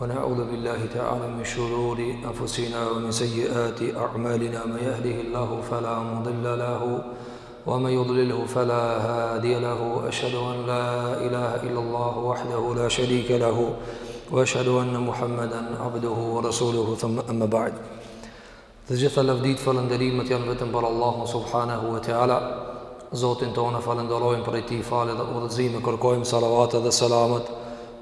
ونعوذ بالله تعالى من شرور أنفسنا ومن سيئات أعمالنا من يهده الله فلا مضل له ومن يضلله فلا هادي له أشهد أن لا إله إلا الله وحده لا شريك له وأشهد أن محمدا عبده ورسوله ثم أما بعد Të gjitha lavditë e falënderimet janë vetëm për Allahun subhanahu wa taala, Zotin tonë falënderojmë prej tij falje dhe udhëzime, kërkojmë salavatet dhe selamet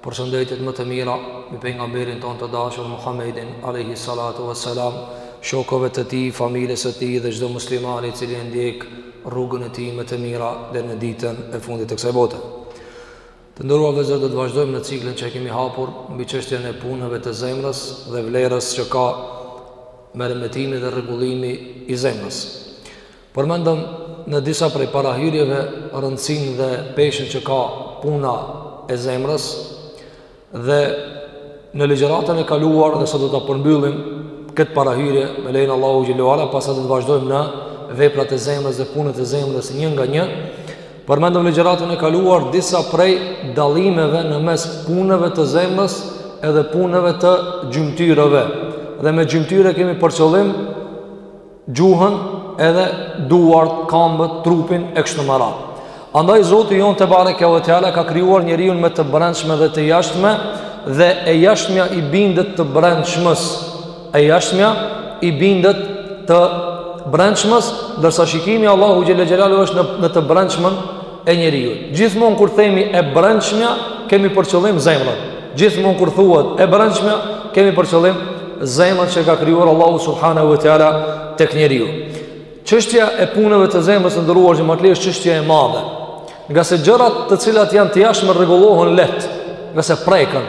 përshëndetjet më të mira mbi pejgamberin tonë të dashur Muhammedin alayhi salatu wa salam, shokëve të tij, familjes së tij dhe çdo muslimani i cili e ndjek rrugën e tij më të mira deri në ditën e fundit të kësaj bote. Të nderuar vëllezër, do të vazhdojmë në ciklin që e kemi hapur mbi çështjen e punëve të zemrës dhe vlerës që ka meremetimi dhe rregullimi i zemrës. Përmendëm në disa prej parahyrjeve rëndësinë dhe peshën që ka puna e zemrës dhe në ligjëratën e kaluar dhe sot do ta përmbyllim këtë parahyrje me lejen e Allahut xhelle ve ala, pastaj do të vazhdojmë në veprat e zemrës dhe punët e zemrës një nga një, Përmendëm ligjëratën e kaluar disa prej dallimeve në mes punëve të zemrës edhe punëve të gjymtyrëve. Dhe me gjymtyrë kemi për qëllim gjuhën edhe duart, kambët, trupin e kështu me radhë. Andaj Zoti jonë tebareke ve teala e ka krijuar njeriun me të brendshme dhe të jashtme dhe e jashtmja i bindet të brendshmës. E jashtmja i bindet të brendshmës, ndërsa shikimi i Allahut xhelle xhelaluhu është në, në të brendshmen e njeriut. Gjithmonë kur themi e brendshmja, kemi për qëllim zemrën. Gjithmonë kur thuhet e brendshmja, kemi për qëllim zemrën që e ka krijuar Allahu Subhanahu wa Taala tek njeriu. Çështja e punëve të zemrës të nderuar xhematli është çështje e madhe. Ngase gjërat të cilat janë të jashtme rregullohen lehtë, ngase preken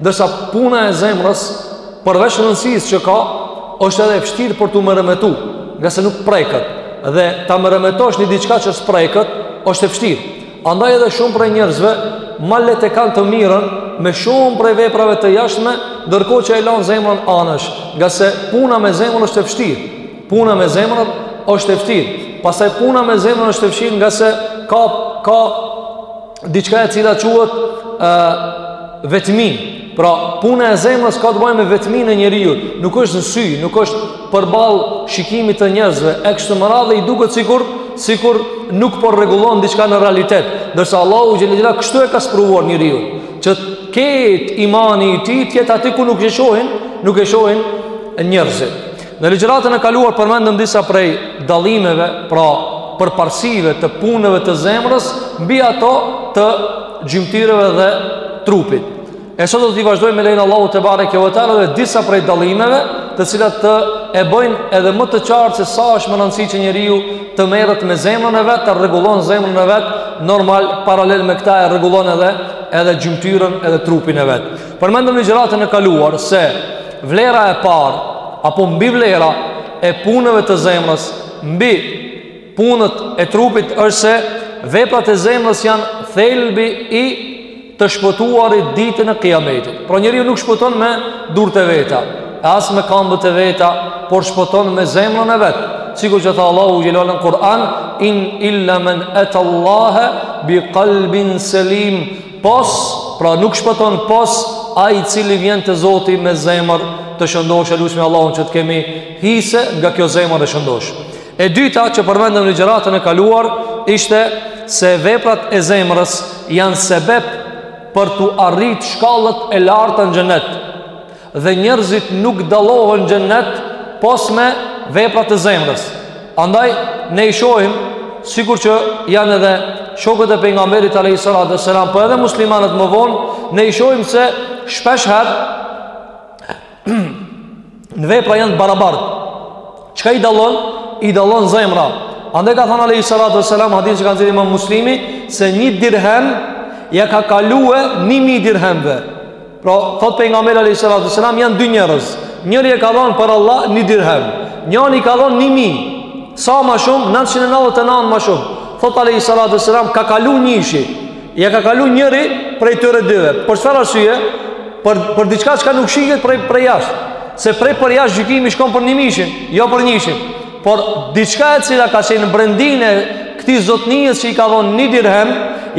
Ndërsa puna e zemrës, përveç rëndësisë që ka, është edhe e vështirë për t'u meremetu, ngase nuk preket. Dhe ta meremetosh një diçka që s'preket, është e vështirë. Andaj edhe shumë prej njerëzve, ma lehtë e kanë të merren, me shumë prej veprave të jashtme, ndërkohë që e lanë zemrën anash, ngase puna me zemrën është e vështirë. Puna me zemrën është e vështirë. Pastaj puna me zemrën është e vështirë, ngase ka, ka diçka e cila quhet vetmi. Pra, puna e zemrës ka të bëjë me vetminë e njeriut. Nuk është në sy, nuk është përballë shikimit të njerëzve. E kështu me radhë i duket sikur sikur nuk po rregullon diçka në realitet. Ndërsa Allahu xhelle ve ala kështu e ka sprovuar njeriun, që të ketë imani i tij të jetë aty ku nuk e shohin, nuk e shohin njerëzit. Në ligjëratën e kaluar përmendëm disa prej dallimeve, pra përparësive të punëve të zemrës mbi ato të gjymtyrëve dhe trupit. E sot do të vazhdojmë me lejen e Allahut tebareke ve teala edhe disa prej dallimeve të cilat e bëjnë edhe më të qartë se sa është me rëndësi që njeriu të merret me zemrën e vet, ta rregullon zemrën e vet, normal, paralel me këtë e rregullon edhe edhe gjymtyrën edhe trupin e vet. Përmendëm në ligjëratën e kaluar se vlera e parë apo mbivlera e punëve të zemrës, mbi punët e trupit është se veprat e zemrës janë thelbi i të shpëtuarit ditën e Kiametit. Pra njeriu nuk shpëton me durt e veta, as me këmbët e veta, por shpëton me zemrën e vet. Sikur që tha Allahu xhelal në Kur'an, in illa man atallaha biqalbin salim pos, pra nuk shpëton pos ai i cili vjen te Zoti me zemër të shëndoshë, e lusmi Allahun që të kemi hise nga kjo zemër e shëndoshë. E dyta që përmendëm në ligjëratën e kaluar ishte se veprat e zemrës janë sebeb për t'u arrit shkallët e larta në xhenet. Dhe njerëzit nuk dallohen në xhennet pos me veprat e zemrës. Andaj ne i shohim sikur që janë edhe shokët e pejgamberit alayhi salatu wasalam, po edhe muslimanët më vonë, ne i shohim se shpesh herë në vepra janë të barabartë. Çka i dallon? I dallon zemra. Andaj ka thënë alayhi salatu wasalam hadith që ka nxjerrë Imam Muslimi se një dirhem ja ka kalue 1000 dirhemve. Pra, thot pejgamberi alayhi salatu wasalam, janë dy njerëz. Njëri e ka dhonë për Allah një dirhem. Njëri ka dhonë një mijë. Sa ma shumë, 999 ma shumë. Thot alayhi salatu wasalam, ka kalu njishi. Ja ka kalu njëri prej tyre dyve. Për çfarë arsye, për, për diçka çka nuk shihet prej, prej jashtë. Se prej për jashtë gjykimi shkon për njëmijshin, jo për njishin. Por diçka e cila ka qenë në brendinë e këtij zotnisë që i ka dhënë një dirhem,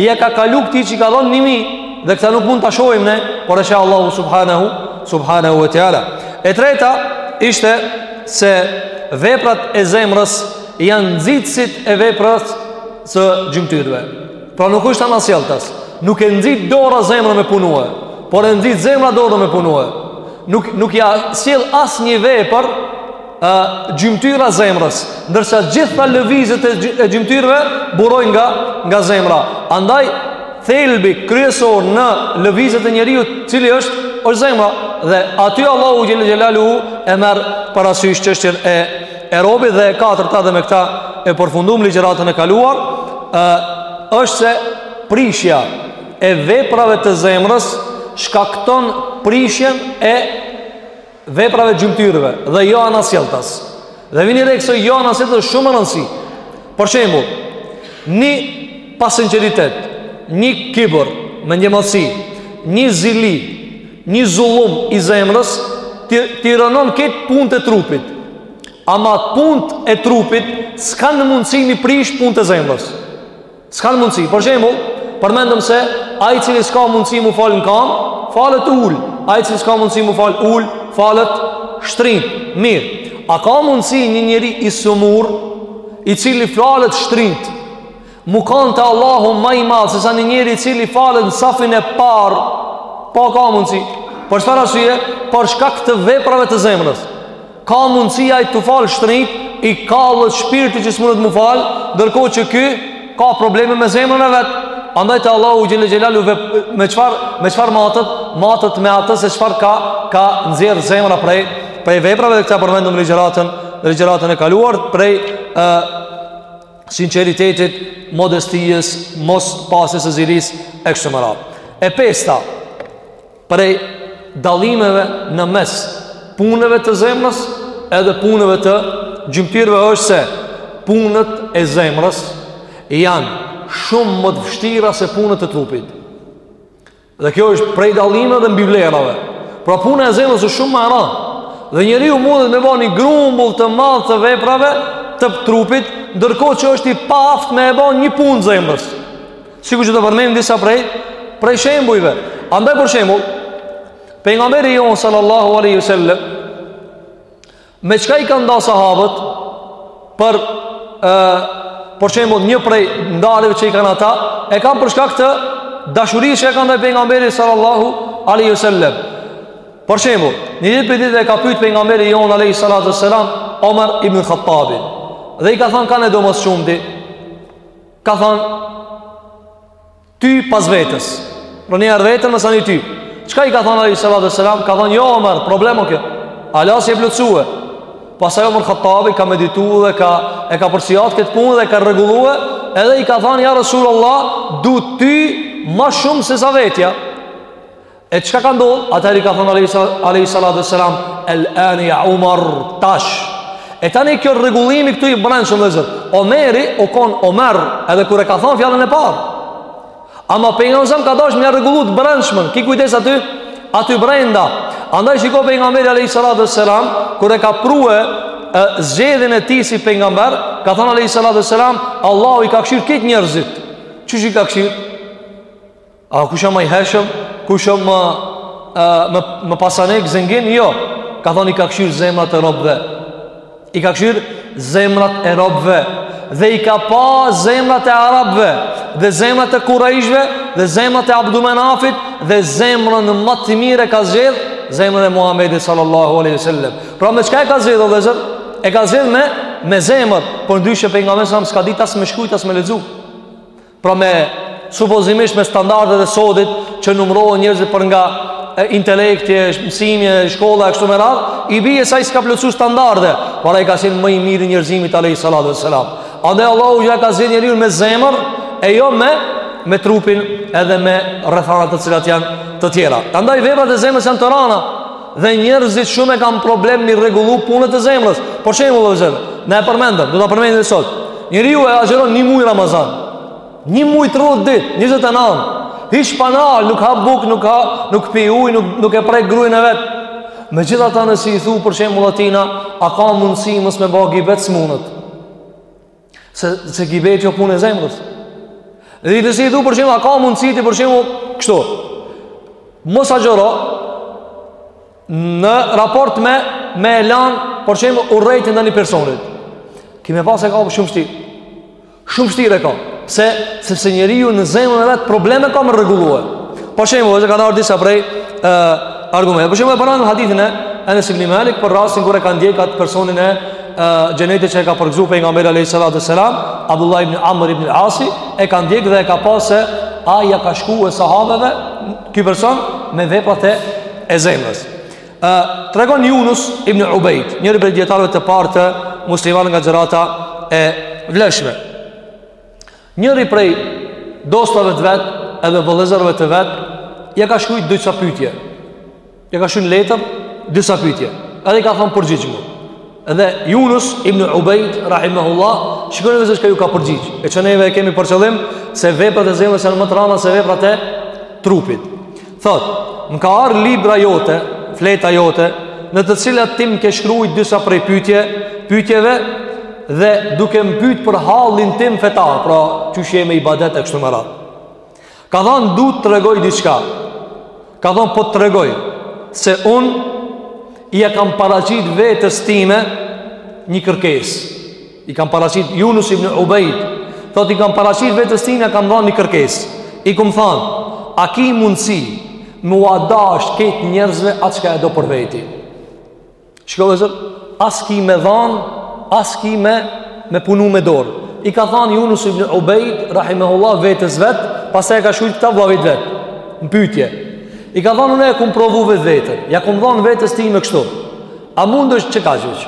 ja ka kalu këtij që i ka dhënë 1000 dhe këta nuk mund ta shohim ne, por e sheh Allahu subhanahu subhanahu wa taala. E treta ishte se veprat e zemrës janë nxitësit e veprës së gjymtyrëve. Pra nuk është anasjelltas. Nuk e nxit dora zemrën me punue, por e nxit zemra dorën me punue. Nuk nuk ja sjell asnjë vepër gjymtyra zemrës, ndërsa gjitha lëvizjet e gjymtyrëve burojnë nga nga zemra. Andaj thelbi kryesor në lëvizjet e njeriut, cili është është zemra dhe aty Allahu xhelel xhelalu e merr parasysh çështjen e e robit dhe e katërta dhe me këta e përfundum ligjëratën e kaluar, ë është se prishja e veprave të zemrës shkakton prishjen e veprave të gjymtyrëve dhe jo anasjelltas. Dhe vini re kësaj jo anasjelltas, shumë rëndësi. Për shembull, një pasinqeritet, një kibër, mendjemadhësi, një zili, një zullum i zemrës t'i, t'i rrënon krejt punët e trupit. Ama punët e trupit s'kanë mundësi m'i prish punët e zemrës. S'kanë mundësi. Për shembull, përmendëm se ai i cili s'ka mundësi mu fal në kam, falet ul. Ai i cili s'ka mundësi mu fal ul, falet shtrin. Mirë. A ka mundësi një njeri i sëmur i cili falet shtrin? Mu kanë te Allahu më i madh se sa një njeri i cili falet në safin e parë. Po ka mundësi. Për çfarë arsye? Për shkak të veprave të zemrës. Ka mundësi ai tu fal shtrit, i kallet shpirti që s'mundet mu fal, ndërkohë që ky ka probleme me zemrën e vet. Andaj te Allahu xhele xhelaluhu me çfarë me çfarë matet, matet me atë se çfarë ka ka nxjerr zemra prej prej veprave dhe këta përmendëm në ligjëratën, në ligjëratën e kaluar prej ë sinqeritetit, modestijës, mos pasjes së zilisë e kështu me radhë. E pesta, prej dallimeve në mes punëve të zemrës edhe punëve të gjymtyrëve është se punët e zemrës janë shumë më të vështira se punët e trupit. Dhe kjo është prej dallimeve dhe mbivlerave. Pra puna e zemrës është shumë më e rëndë. Dhe njeriu mundet me bë një grumbull të madh të veprave të trupit, ndërkohë që është i paaftë me e bënë një punë t'zemrës. Sikur që do përmendim disa prej prej shembujve. Andaj për shembull, pejgamberi jonë sallallahu alaihi wasallam me çka i kanë nda sahabët për ë për shembull një prej ndarjeve që i kanë ata, e kanë për shkak të dashurisë që e kanë ndaj pejgamberit sallallahu alaihi wasallam. Për shembull, një ditë prej ditëve e ka pyet pejgamberi jonë alaihi salatu wasalam Omer ibn Hattabin. Dhe i ka thënë kënd e do më së shumti Ka thënë ty pas vetes. Për një herë veten, masanej ty. Çka i ka thënë alaihi salatu wasalam? Ka thënë jo Omer, problem o kjo. Ala s'e ke plotësu. Pastaj Omer Hattabi ka medituar dhe ka e ka përsiat këtë punë dhe e ka rregulluar, edhe i ka thënë ja Rasulullah, du ty më shumë se sa vetja. E çka ka ndodhë? Atëherë i ka thonë alejhi salatu ve selam: El ane ja Umar, tash. E tani kjo rregullimi këtu i brendshëm, lezet. Omeri u konë Omer Edhe kur e ka thonë fjallën e parë Ama Pejgamberi ka dash me ia rregullu të brendshmen. Ki kujdes aty, Aty brenda Andaj shiko Pejgamberi alejhi salatu ve selam kur e ka prue e, zgjedhjen e tij si pejgamber, ka thonë alejhi salatu ve selam Allahu i ka kqyrë krejt njerëzit. Qysh i ka kqyrë? A kush a ma i hershëm? Kush a ma ma ma pasanik zengin? Jo. Ka thonë i ka kshyr zemrat e robëve. I ka kshyr zemrat e robëve dhe i ka pa zemrat e arabëve dhe zemrat e kurajshëve dhe zemrat e Abdumenafit dhe zemrën më të mirë e ka zgjedh zemrën e Muhamedit sallallahu alaihi wasallam. Pra me çka e ka zgjedh Allahu? E ka zgjedh me me zemër, përndryshe pejgamberi as s'ka ditë as me shkrujt as me lexu. Pra me supozimisht me standardet e sodit që numërohen njerëzit për nga e intelekti, e mësimi, e shkolla e kështu me radhë, i bie se ai s'i ka plotësu standarde, por ai ka qenë më i miri i njerëzimit alayhi salatu wassalam. Andaj Allahu e ka zgjedh njeriun me zemër e jo me me trupin edhe me rrethanat të cilat janë të tjera. Andaj veprat e zemrës janë të rana, Dhe njerëzit shumë e kanë problem mi rregullu punët e zemrës. Për shembull, Allahu Zot, na e përmendëm, do ta përmendim sot. Njeriu e agjeron një muaj Ramazan. Një muaj 30 ditë, 29. Hiç pa ndal, nuk ha buk, nuk ha, nuk pi ujë, nuk nuk e prek gruën e vet. Megjithatë, nëse i thu për shembull ti a, a ka mundësi mos me bë gibet s'munet? Se, se gibeti o punë e zemrës. Dhe nëse i thu për shembull, a ka mundësi ti për shembull kështu. Mos agjëro, në raport me, me e lan, për shembull urrejtjen e një personit. Ki me pa se e ka për shumë shtirë. Shumë shtirë e ka. Se, se, se njeriu zemrën e vet problem e ka me rregullu. Për shembull, e kanë ardh disa prej e, argumente. Për shembull e pamë në hadithin e, Enes ibn Malik për rastin kur e kanë ndjek at personin e xhenetit që e ka përgëzu pejgamberi a.s. Abdullah ibn Amr ibn Asi e ka ndjek dhe e ka pa se ai ja ka shkue sahabeve ky person me veprat e e zemrës Tregon Junus ibn Ubejd njëri prej dijetarëve të parë të muslimanëve nga gjenerata e vlefshme Njëri prej dostave të vet, edhe vëllezërve të vet, ja ka shkruajt disa pyetje. Ja ka shkruajt letër disa pyetje. Edhe i ka thënë përgjigjimu. Edhe Yunus ibn Ubayd rahimahullah shikoni se çka ju ka përgjigj. E që neve e kemi për qëllim se veprat e zemrës janë më të rana se veprat e trupit. Thotë, më ka ardh libra jote, fleta jote, në të cilat ti m'ke shkrujt disa prej pytje, pytjeve, dhe duke më pyt për hallin tim fetar, pra qysh je me ibadet e kështu me radhë. Ka thonë, du t'tregoj diçka. Ka thonë, po t'tregoj, se unë ia kam paraqit vetes time një kërkesë. I kam paraqit Yunus ibn Ubayd, thotë i kam paraqit vetes time e kam dhanë një kërkesë. I kum thanë, a ki mundsi me ua dasht kët njerëzve atë çka e do për veti. Shiko vëllezër, as ki me dhanë, as ki me me punu me dorë. I ka thanë Yunus ibn Ubayd rahimahullah vetes vet, pastaj e ka shkrujt këta vllavit vet. Në pyetje. I ka thanë unë e kum provu vetë vetën. Ja kum thanë vetes time kështu. A mundesh çka gjegj?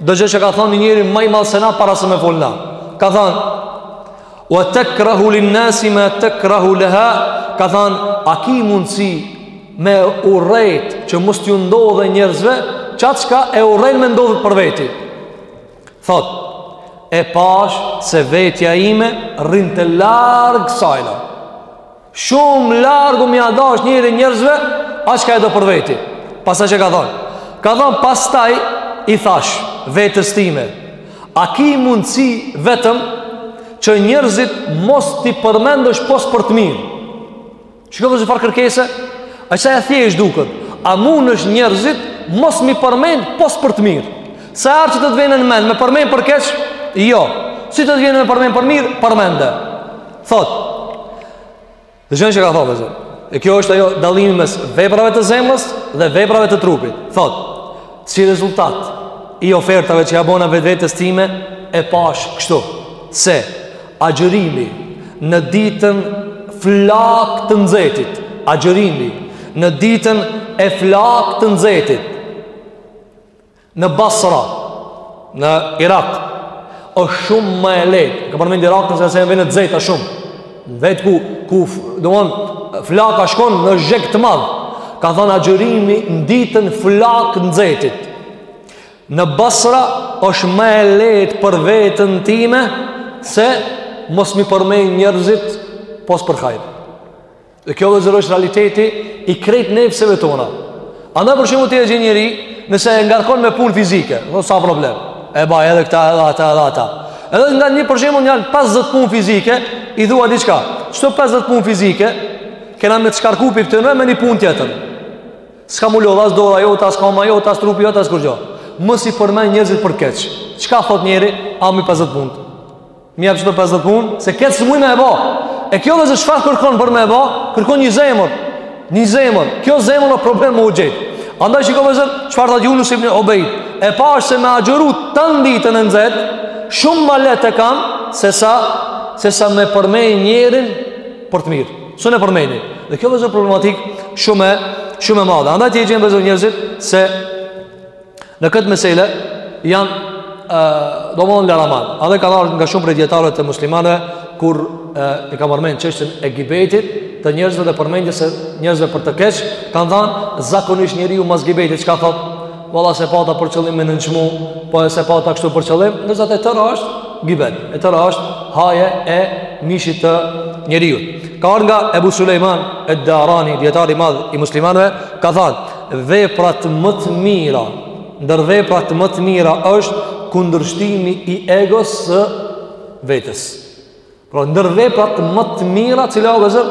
Dëgjo çka ka thanë njeri ma i madh se na para se me fol na. Ka thanë Wa takrahu lin nasi ma takrahu laha ka thanë a ki mundsi me urrejt që mos t'ju ndodhe njerëzve qatë çka e urren me ndodh për veti thotë e pashë se vetja ime rrinte larg sajna Shumë larg me ia dasht njeri njerëzve atë çka e do për veti. Pastaj çka ka thanë. Ka thanë, pastaj, i thashë vetes time. A ki mundësi vetëm, që njerëzit mos t'i përmendësh pos për të mirë. Shiko vëllezër çfarë kërkese? Aq e thjeshtë duket, a mundesh njerëzit mos m'i përmend pos për të mirë. Sa herë që të të vjen në mend, me përmend për keq, jo. Si të të vjen me përmend për mirë, përmende. Thotë, dëgjo çka thotë, vëllezër, e kjo është ajo dallimi mes veprave të zemrës dhe veprave të trupit. Thotë, si rezultat i ofertave që ja bona vetë vetes time, e pashë kështu, se agjërimi në ditën flakë të nxehtit, agjërimi në ditën e flakë të nxehtit, Në Basra, në Irak, është shumë ma e lejtë. Ka përmend Irakun se vjen nxehta shumë. Në vend ku ku domon flaka shkon në zheg të madh. Ka thanë agjërimi në ditën flakë nxehtit. Në Basra është ma e lejtë për veten time se mos m'i përmend njerëzit pos për hajr. Dhe kjo vëllezër është realiteti i krejt nefseve tona. Andaj për shembull ti e gjen njeri, nëse e ngarkon me punë fizike, s'a problem, e ba edhe këta, edhe ata, edhe ata. Edhe nganjëherë për shembull janë 50 punë fizike, i thua diçka, qëto 50 punë fizike, kena me të shkarku për të në me një punë tjetër. S'ka m'u lodh, as dora jota, as kama jota, as trupi jot, as kurgjo. Mos i përmen njerëzit për keq. Çka thotë njeri, ami 50 punë. M'i jep qëto 50 punë, se këtë s'muj me e ba. E kjo vëllezër çfarë kërkon për me e ba? Kërkon një zemër. Një zemër. Kjo zemër është problem me u gjet. Andaj shiko vëllezër çfarë thotë Yunus ibn Ubayd. E pashë se me agjëru tanë ditën e nxehtë, shumë ma lehtë e kam se sa se sa me përmend njerin për të mirë. Së në përmeni. Dhe kjo vëllezër problematikë shumë shumë e madhe. Andaj ti e gjen vëllezër njerëzit se Në këtë mesele janë domethonë laraman. Edhe ka ardhë nga shumë prej dijetarëve të muslimanëve kur e, e kanë marrë çështjen e gibetit të njerëzve dhe përmendjes së njerëzve për të keq, kanë thënë zakonisht njeriu mas gibetit çka thotë. Valla se pata për qëllim me nënçmu, po se pata kështu për qëllim, ndërsa e tëra është gibet. E tëra është haje e mishit të njeriut. Ka ardhë nga Ebu Sulejman ed-Darani, dijetari i madh i muslimanëve, ka thënë, veprat më të mira ndër veprat më të mira është kundërshtimi i egos së vetes pra ndër veprat më të mira cila o vllezër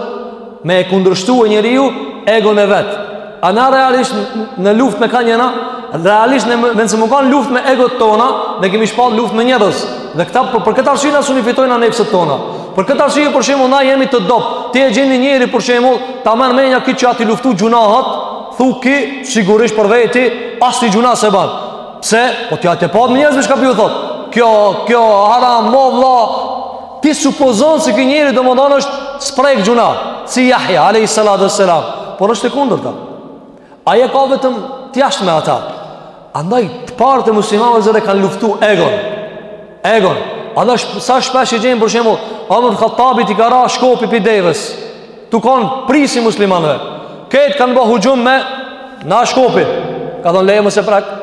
me e kundërshtu njeriu egon e vet a na realisht në luftë me kan jena realisht në vend se me kanë n'luftë me egot tona ne kemi shpall luftë me njerëz dhe këta për, për këtë arsye na s'un i fitojna nefset tona Për këtë arsye për shembull na jemi të dobët. Ti e gjen ni njeri për shembull, ta merr menja ky që a tu i luftu gjynahat, thu ky sigurisht për veti, asni gjynah s'e ban. Pse? Po ti je tu e pa me njerëz be çka po ju thotë. Kjo, kjo haram, o vlla. Ti supozon se ky njeri domethonë është s'prek gjynah, si Jahja alejhi salatu vesselam. Por është e kundërta. Ai e ka vetëm t'jashtme ata. Andaj, të parët e muslimanëve vllezër kanë luftu egon. Egon. Andaj, shp sa shpesh e gjen, për shembull, Omer Hatabit i ka ra shkopi prej deves. Tu kanë prijësi i muslimanëve. Krejt kanë bo huxhum me marrë shkopin. Ka thonë, le mos e prek.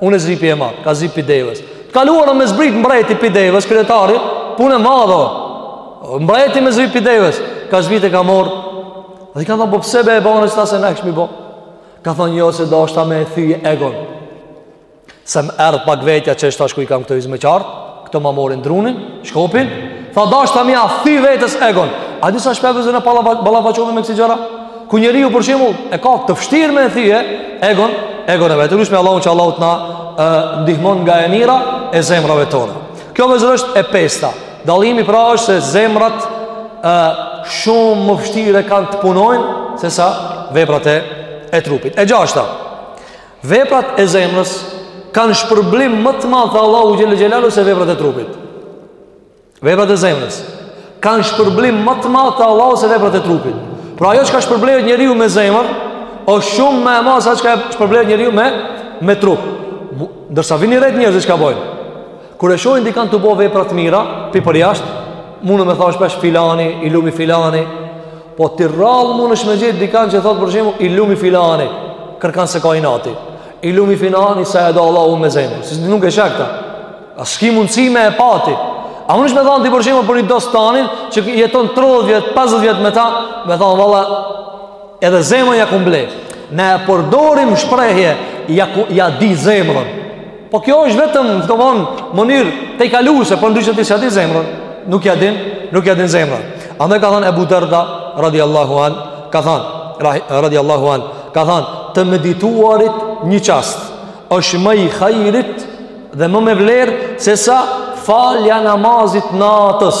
Unë zbriti e marr, ka zbrit prej deves. Të kaluarën me zbrit mbreti prej deves, kryetari, punë e madhe. Mbreti me zbrit prej deves. Ka zbrit e ka marrë Dhe i kanë thonë, po pse be e bane që ta se na kishim bo? Ka thonë, jo se deshta me e thy egon. Se më erdh pak vetja që është ashtu i kam këta hyzmeqarë, këta ma marrin drunin, shkopin, tha deshta me ia thy vetes egon. A di sa shpesh vllezër ne ballafaqohemi me kësi gjëra? Kur njeriu për shembull e ka të vështirë me e thy egon, egon e vet. Lusim Allahun që Allahu t'na e, ndihmon nga e mira e zemrave tona. Kjo vllezër është e pesta. Dallimi pra është se zemrat e, shumë më vështirë e kanë të punojnë se sa veprat e, e trupit. E gjashta, veprat e zemrës kanë shpërblim më të madh te Allahu Xhele Xhelaluhu se veprat e trupit. Veprat e zemrës kanë shpërblim më të madh te Allahu se veprat e trupit. Pra ajo çka shpërblehet njeriu me zemër, o shumë më e madhe sa çka shpërblehet njeriu me, me trup. Ndërsa vini re njerëzit çka bojnë. Kur e shohin dikan tu bo vepra të mira, prej përjashtë, munden me thanë shpesh filani, i lumi filani, po ti rrallë mundesh me gjet dikan që thotë për shembull, i lumi filani, kërkan s'e ka inat, i lumi filani, sa e do Allahun me zemër, se nuk e sheh ata, as s'ki mundësi me e pa ti, a mundesh me thanë ti për shembull për një dost tanin, që jeton 30 vjet, 50 vjet me ta, me thanë, valla, Edhe zemrën ja kumble Ne e përdorim shprehje Ja, ja di zemrën Po kjo është vetëm domethonë mënyrë tejkaluese Por po ndryshe ti s'ja di zemrën Nuk ja din Nuk ja din zemrën Andaj ka thonë Ebu Derda Radiallahu an Ka thonë Radiallahu an Ka thonë Të medituarit një çast është më i hajrit Dhe më me vlerë Sesa falja e namazit të natës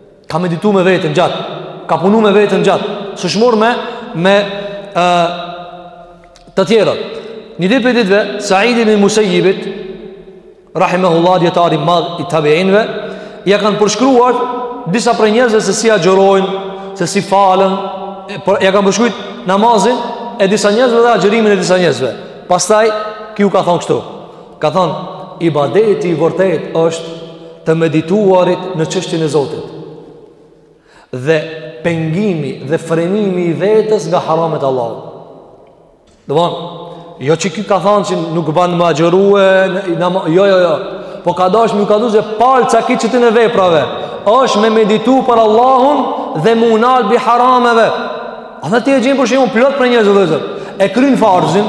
Ka meditu me veten gjatë Ka punu me veten gjatë S'është marr me Me e, Të tjerët Një ditë prej ditëve Said ibn Musejibit Rahimehullah dijetari i madh i tabijinve Ja kanë përshkruar Disa prej njerëzve se si agjërojnë Se si falen për, Ja kanë përshkruar namazin E disa njerëzve dhe agjërimin e disa njerëzve Pastaj Ky ka thonë kështu Ka thënë, ibadeti i vërtet është të medituarit në çështjen e Zotit. Dhe pengimi dhe frenimi i vetes nga haramet e Allahut. Domethonë, jo që ky ka thënë që nuk ban me agjërue, jo, jo, jo, po ka dash me kallxu se palca e qëtyne veprave, është me meditu për Allahun dhe me u nal pi harameve. A dhe ti e gjen për shembull plot prej njerëzve sot, e kryn farzin,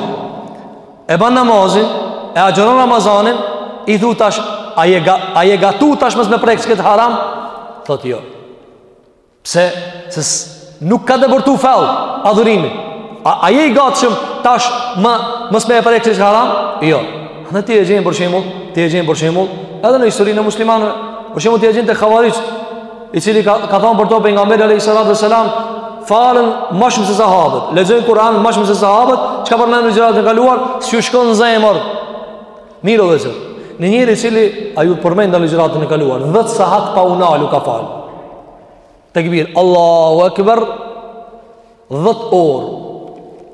E ban namazin, e agjeron Ramazanin, i thu tash, a je, ga, a je gati tash mos me prek këtë haram? Thot jo. Pse, se nuk ka depërtu fell, adhurimi. A, a je i gatshëm tash më, mos me e prek këtë haram? Jo. Dhe ti e gjen për shembull, ti e gjen për shembull, edhe në historinë e muslimanëve, për shembull ti e gjen te havarixhi, i cili ka ka thënë për to pejgamberi alayhi salatu wasalam falen më shumë se sahabët lexojnë Kur'an më shumë se sahabët çka përmendëm ligjëratën e kaluar s'ju shkon në zemër mirë dhe zot në njëri i cili jau përmenda në ligjëratën e kaluar 10 sahat pa u nal ka fal tekbir Allahu akbar 10 orë.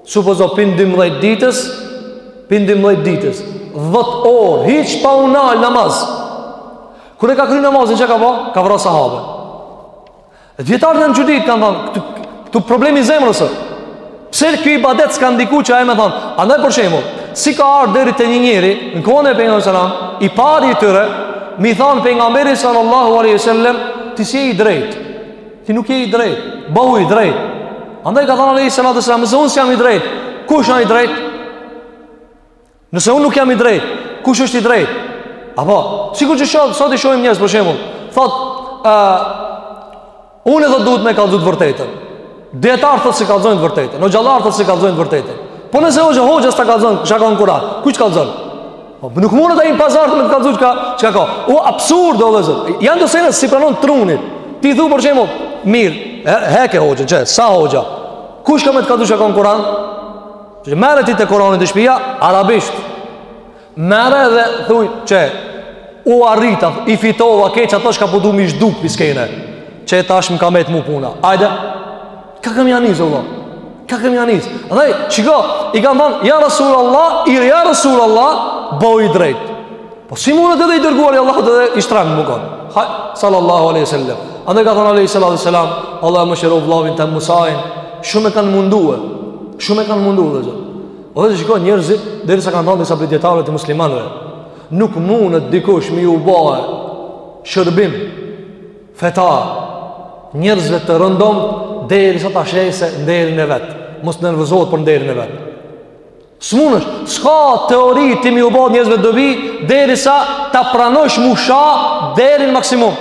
Supozo pi n'12 ditës, pi n'12 ditës. 10 orë, hiç pa u nal namaz. Kur e ka kryer namazin çka ka bë? Ka vrarë sahabe. Dijetarët janë çudit kanë thënë, këtu këtu problemi i zemrës. Pse ky ibadet s'ka ndikuar që ai me thanë? Andaj për shembull, si ka ardhur deri te një njeri në kohën e pejgamberit sallallahu alajhi wasallam, i pari i tyre, me i thanë pejgamberit sallallahu alajhi wasallam, ti s'je i drejtë. Ti nuk je i drejt, bëhu i drejt. Andaj ka thënë sallallahu alaihi wasallam, "Nëse unë s'jam i drejt, kush është i drejt?" Nëse unë nuk jam i drejt, kush është i drejt? Apo, sikur që sot, sot i shohim njerëz për shembull, thot, ë uh, unë thot duhet me kallzu të vërtetën. Dijetarët thot s'e kallzojnë të vërtetën, hoxhallarët thot s'e kallzojnë të vërtetën. Po nëse hoxha hoxha s'ta kallzon hakun, kush ta? Kush kallzon? Po, po nuk mund të im pazartë me të kallzu ka, çka ka. O, absurd, o vllezër. Janë do sene s'i pranon truni. Ti thu për shembull, mirë, heke hoxhën, qe, sa hoxha. Kush ka me të kallzu çka ka në Kuran? Qe merre ti Kuranin te shpia, arabisht. Merre dhe thuj, qe, u arrita, i fitova, krejt ato shka po du m'i zhduk pi skene. Qe tash më ka met mu puna. Hajde, Ka kam me ja nis, Allah. Ka kam me ja nis. Dhe, shiko, i kanë thonë, ja Rasul Allah, ja Rasul Allah, bo i drejt. Po si mundet edhe i dërguari i Allahit i shtremt me konë. Haj, sallallahu aleyhi sallam. Edhe ka thonë aleyhi salatu ue sallam, Allahu e mëshiroftë vllavin tem Musain, shumë e kanë mundue, shumë e kanë mundue vllezër. O dhe shiko, njerëzit, derisa kanë thonë disa prej dijetarëve të muslimanëve, nuk mundet dikush me ju bë shërbim fetar, njerëzve të rëndomtë derisa ta sheh se nderin e vet, mos nervozohet për nderin e vet. S'munesh, s'ka teori ti me ju bo njerëzve dobi, derisa ta pranojsh m'u sha deri n' maksimum.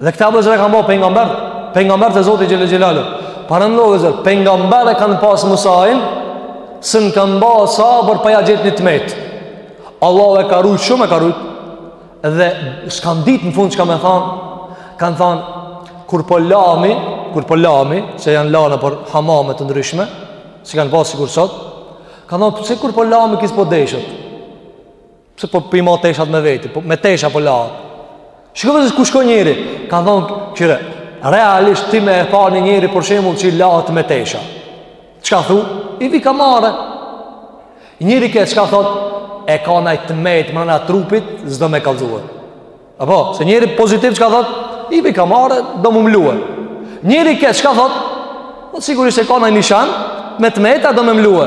Dhe këta vllezër e kanë bo pejgamberët, pejgamberët e Zotit xhele xhelaluhu. Paramendo vllezër, pejgamber e kanë pasë Musain, s'un kanë bo sabër pa ja gjetë një të metë. Allahu e ka rujtë shumë e ka rujtë. Dhe s'kan ditë në fund çka me thanë, kanë thanë, kur po lami, kur po lami, se janë la nëpër hamame të ndryshme, s'i kanë pasë sikur sot, kanë thanë, pse kur po lami ky s'po deshet? Pse po p'i ma teshat me veti, po, me tesha po lahet? Shiko deri ku shkon njeri, kanë thanë, kqyre, realisht ti me e pa një njeri për shemull që lahet me tesha. Çka thu? I vika marre. Njeri i keq çka thot, e ka naj të metë mrena trupit, s'do me kallzue. Apo, se njeri pozitiv çka thot, i vika marre, do m'u mlue. Njeri i keq çka thot, po sigurisht e ka naj nishan, me të meta do m'u mlue.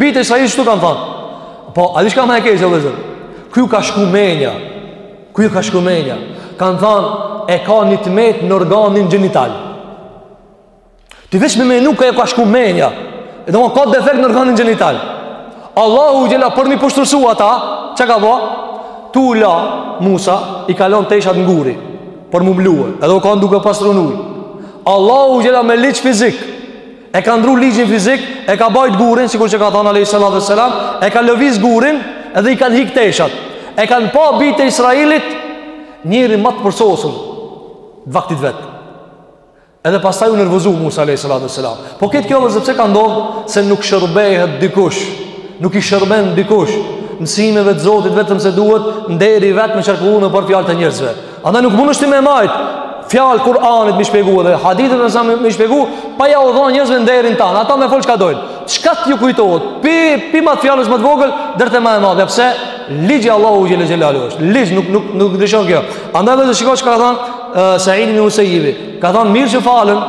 Bite sa i shtu kanë thon. Po, a di shka ma e keqe, vllezër? Ku ju ka shku menja? Ku ju ka shku menja? Kanë thon, e ka një të metë në organin gjenital. Ti veç me menu ka ju ka shku menja E demek ka defekt në organin gjenital Allahu xhele për m'i poshtërsu ata Çka ka bo? Tu u la Musa i ka lon teshat në guri Për m'u mlu Edhe u kanë duke u pastru në ujë Allahu xhele me ligj fizik E ka ndru ligjin fizik E ka bajt gurin Sikur që ka thonë Alejhi Salatu ue Selam E ka lëviz gurin Edhe i kanë hik teshat E kanë pa bijtë e Israilit Njeri ma të përsosun t'vaktit vet Edhe pastaj u nervozu Musa alayhi salatu selam. Po këtë kjo vllezër pse ka ndodhur se nuk shërbehet dikush, nuk i shërben dikush mësimeve të Zotit vetëm se duhet nderi i vet me qarkullu nëpër fjalët e njerëzve. Andaj nuk mundesh ti me majt fjalë, Kur'anit me i shpjegu edhe hadithet me sa me i shpjegu, pa jau dhanë njerëzve nderin tan. Ata me fol çka dojnë. Çka t'ju kujtohet. Pi pi ma t' fjalës ma të vogël deri te ma e madhe. Pse? Ligj i Allahut xhel-le xhelaluhu është. Ligj nuk nuk nuk ndryshon kjo. Andaj do të shikosh çka ka thënë Sa'id ibn Musejjibi ka thënë mirë që falen,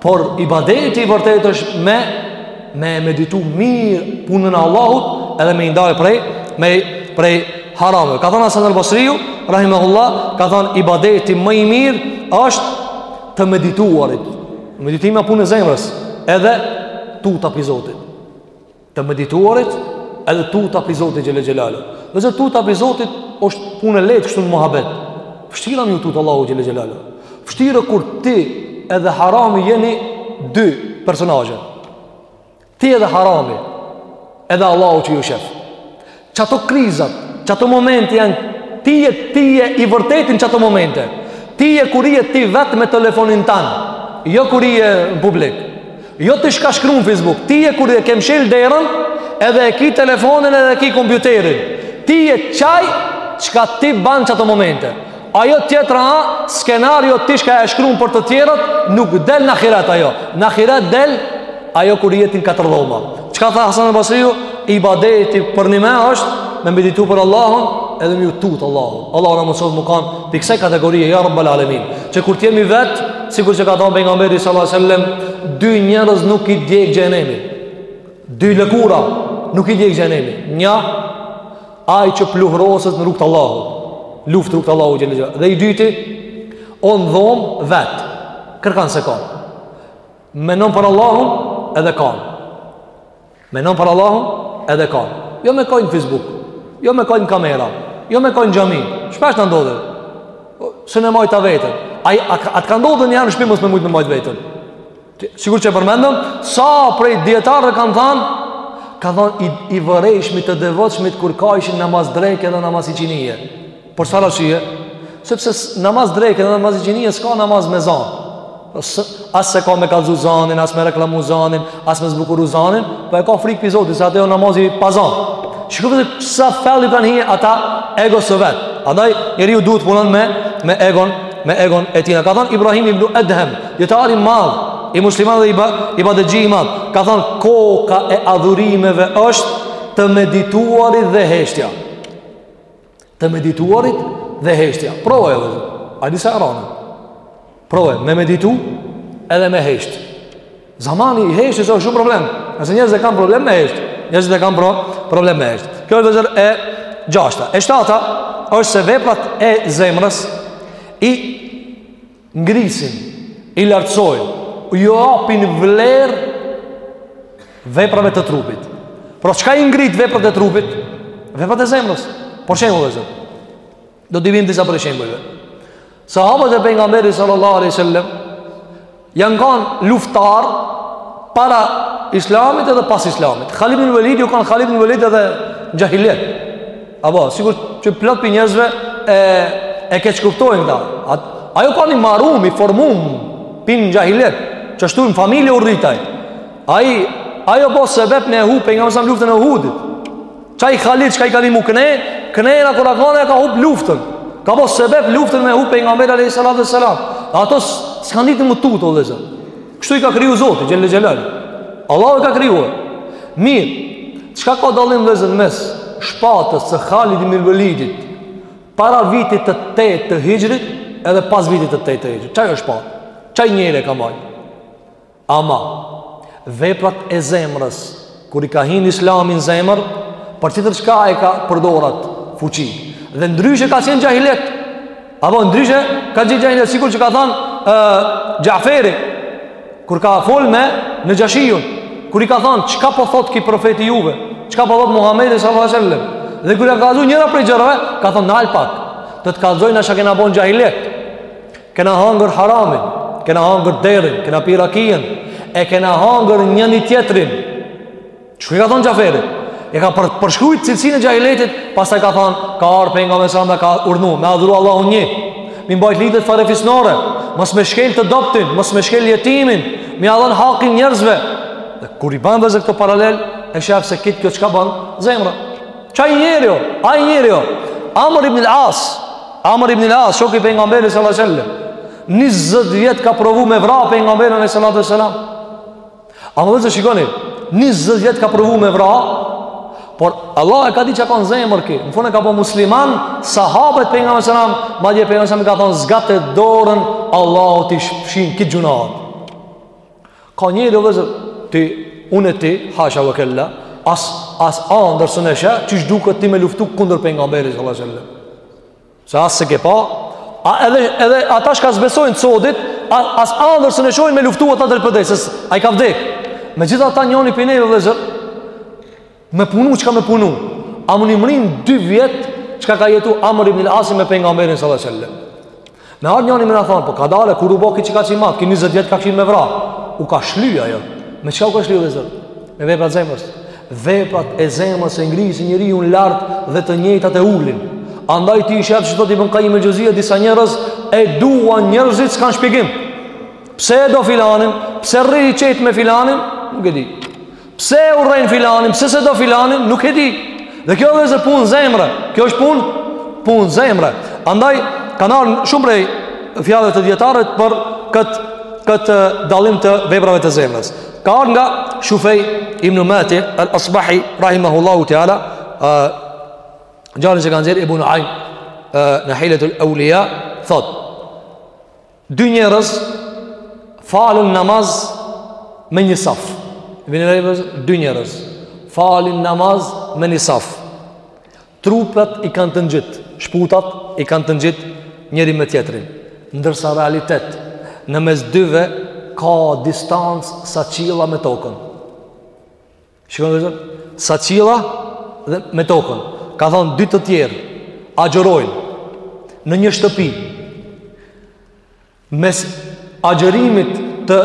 por ibadeti i vërtet është me me meditu mirë punën e Allahut edhe me u ndal prej me prej harameve. Ka thënë Hasan al-Basriu, rahimahullah, ka thënë ibadeti më i mirë është të medituarit. Meditimi o punë e zemrës, edhe tuta pi Zotit. Të medituarit edhe tuta pi Zotit xhel-le xhelal. Vllezër, tuta pi Zotit është punë e lehtë kështu në muhabet. Vështirë o me ju tut Allahut xhel-le xhelal. Vështirë o kur ti edhe harami jeni dy personazhe. Ti edhe harami edhe Allahu që ju shef. Qato krizat, qato momente janë ti je ti je i vërteti në qato momente. Ti je kur je ti vetë me telefonin tan. Jo kur je në publik. Jo ti shka shkruan në Facebook. Ti je kur e ke mshel derën, edhe e ki telefonin edhe e ki kompjuterin. Ti je qaj çka ti ban n'qato momente. Ajo tjetra, skenario ti shka e shkruan për të tjerët, nuk del në ahiret ajo. Në ahiret del ajo kur je ti n'katër dhoma. Çka tha Hasan al-Basriu? Ibadeti përnime është me meditu për Allahun edhe me ju tut Allahut. Allahu na mundësoftë me kanë pi kësaj kategorie ja Rabbul Alamin. Që kur të jemi vet, sikur që ka thënë pejgamberi sallallahu alajhi wasallam, dy njerëz nuk i djeg xhehenemi. Dy lëkura nuk i djeg xhehenemi. Një Ai që pluhroset në rrugë t'Allahut, luftë n'rrugë t'Allahut xhel-le xhelal. Dhe i dyti, o në dhomë vetë, kërkan s'e ka. Menon për Allahun edhe kan. Menon për Allahun edhe kan. Jo me kajt në Facebook, jo me kajt në kamera, jo me kajt në xhami. Shpesh na ndodh, s'un e majta vetën. A të ka ndodh nja n'shpi mos me mujt me majt vetën. Sikur që e përmendëm, sa prej dijetarëve kanë thanë, kanë thanë i, i vërejshmi të devotshmit kur kajshin n'namaz dreke dhe namaz iqinie. Për ç'arsye? Sepse namaz dreke dhe namaz iqinie s'ka namaz me zan. As s'e ka me kalzu zanin, as me reklamu zanin, as me zbukuru zanin, por po e ka frikë pi Zotit, se aty o namazi pa zan. Shiko vllezër sa fell i kanë hi ata egos së vet. Andaj, njeriu duhet t'punon me, me egon, me egon e tina. Ka thanë Ibrahim ibn Edhem, Dijetari madh i musliman dhe ibadetxhi i madh ka thon koka e adhurimeve është të medituarit dhe heshtja. Të medituarit dhe heshtja. Provoje vëllezër. A di sa e ran? Provoj me meditu edhe me hesht. Zamani i heshtjes është shumë problem. Nëse njerëzit kanë problem me hesht, njerëzit e kanë pro, problem me hesht. Kjo vëllezër e gjashta. E shtata është se veprat e zemrës i ngrisin, i lartësojnë, ju apin vler veprave të trupit. Pra çka i ngrit veprat e trupit? Veprat e zemrës. Për shembull vëllezër. Do t'i vim disa prej shembullve. Sahabët e pejgamberit sallallahu alaihi wasallam janë kanë luftar para islamit edhe pas islamit. Khalid ibn Walid u kanë Khalid ibn Walid edhe n'xhahilijet. Apo, sikur që plot prej njerëzve e, e keqkuptojnë kta. At, ai o kanë i marum, i formum, pi n'xhahilet, qashtu në familje u rrit ai. Ai, ai u bo sebeb me e hup pejgamberi alejhi selam luftën e uhudit. Qai Khalid, që ka i ka një mu këne, këne e në kura kane e ka hup luftën. Ka bo sebeb luftën me e hup pejgamberi alejhi salatu wasallam. Ato s'kanë ditë me u tutë, o vëllezër. Kështu i ka kriju Zoti, xhele xhelaluhu. Allahu e ka kriju. Mirë, çka ka dallim vëllezër mes shpatës së Khalid ibn Walidit para vitit të tetë të hixhrit edhe pas vitit të tetë të hixhrit. Qajo shpatë? Qaj njeri e ka majtë? Ama, veprat e zemrës Kur i ka hin islami në zemër, për tjetër çka e ka përdor at fuqi. Dhe ndryshe ka qenë xhahilet. Apo ndryshe ka qenë xhahilet sikur që ka thënë ë Xhaferi kur ka fol me Nexhashiun, kur i ka thënë çka po thot ki profeti juve, çka po thot Muhamedi sallallahu alaihi wasallam. Dhe kur i ka kallzu njëra prej gjërave, ka thënë nal pak. Do të kallzoj na çka kena bo n'xhahilet. Kena hangër haramin, kena hangër derin, kena pi rakien, e kena hangër njëni-tjetrin. Çka i ka thonë Xhaferi? E ka për, përshkujt cilësin e xhahiletit, pastaj ka thonë, ka ardh pejgamberi alejhi selam na ka urdhnu, me adhuru Allahu një, mi mbajt lidhjet farefisnore, mos me shkel të dobtin, mos me shkel jetimin, me ia dhon hakin njerëzve. Dhe kur i banë vëllezër këto paralel, e shef se kitë kjo çka ban zemra. Qai njeri o? Ai njeri o? Amr ibn al-As Amr ibn al-As Shok i pejgamberit sallallahu alaihi wasallam Njizet vjet ka provu me vra pejgamberin alejhi salatu wasallam Ama vëllezër shikoni Njizet vjet ka provu me vra Por Allah e ka di çka ka në zemër ki Në fund e ka bo musliman Sahab t'pejgamberit alejhi selam Madje pejgamberi alejhi selam i ka thonë Zgate dorën Allahu t'i shlyn këto gjynahet Ka njeri o vëllezër, ti, unë e ti, hasha ve kella, as, as andërr s'un e sheh, qysh duket ti me luftu kundër pejgamberit, sallallahu alejhi ve sellem. Se as s'e ke pa, a edhe, edhe ata çka s'besojnë të sodit, as, as andërr s'un e shohin me luftu ata drejtpërdrejt, se ai ka vdek. Megjithatë njoni prej neve vëllezër, Me punu çka me punu. A mun i mrrin 2 vjet çka ka jetu Amr ibn al-As me pejgamberin sallallahu alaihi wasallam. Me ardhë njani me na thonë, po kadale, kur u bo ky qekaq i madh, ky 20 vjet ka kqyr me vra, u ka shly ajo. Me çka u ka shly vëllezër? Me veprat e zemrës. Veprat e zemrës e ngrisin njeriun lart dhe të njëjtat e ulin. Andaj ti e sheh që thotë Ibn Kajim el Xhevzije disa njerëz, e duan njerëzit s'kanë shpjegim. Pse e do filanin, pse rri i qetë me filanin, nuk e di. Pse e urren filanin, pse s'e do filanin, nuk e di. Dhe kjo vëllezër punë zemre, kjo është punë, punë zemre. Andaj, kanë ardhë shumë prej fjalëve të dijetarëve për këtë, këtë dallim të veprave të zemrës. Ka ardhë nga Shufej ibn Mati el Asbahi, rahimehullahu teala, gjanë që e ka nxjerrë Ebu Nuajm në Hiljetul Eulija, thotë, Dy njerëz falin namaz me një saf. Vini re vëllezër, dy njerëz falin namaz me një saf. Trupat i kanë të ngjit, shputat i kanë të ngjit njëri me tjetrin. Ndërsa realitet në mes dyve ka distancë sa qiella me tokën. Shikoni vëllezër, sa qiella me tokën. Ka thonë, dy të tjerë, agjërojnë në një shtëpi. Mes agjërimit të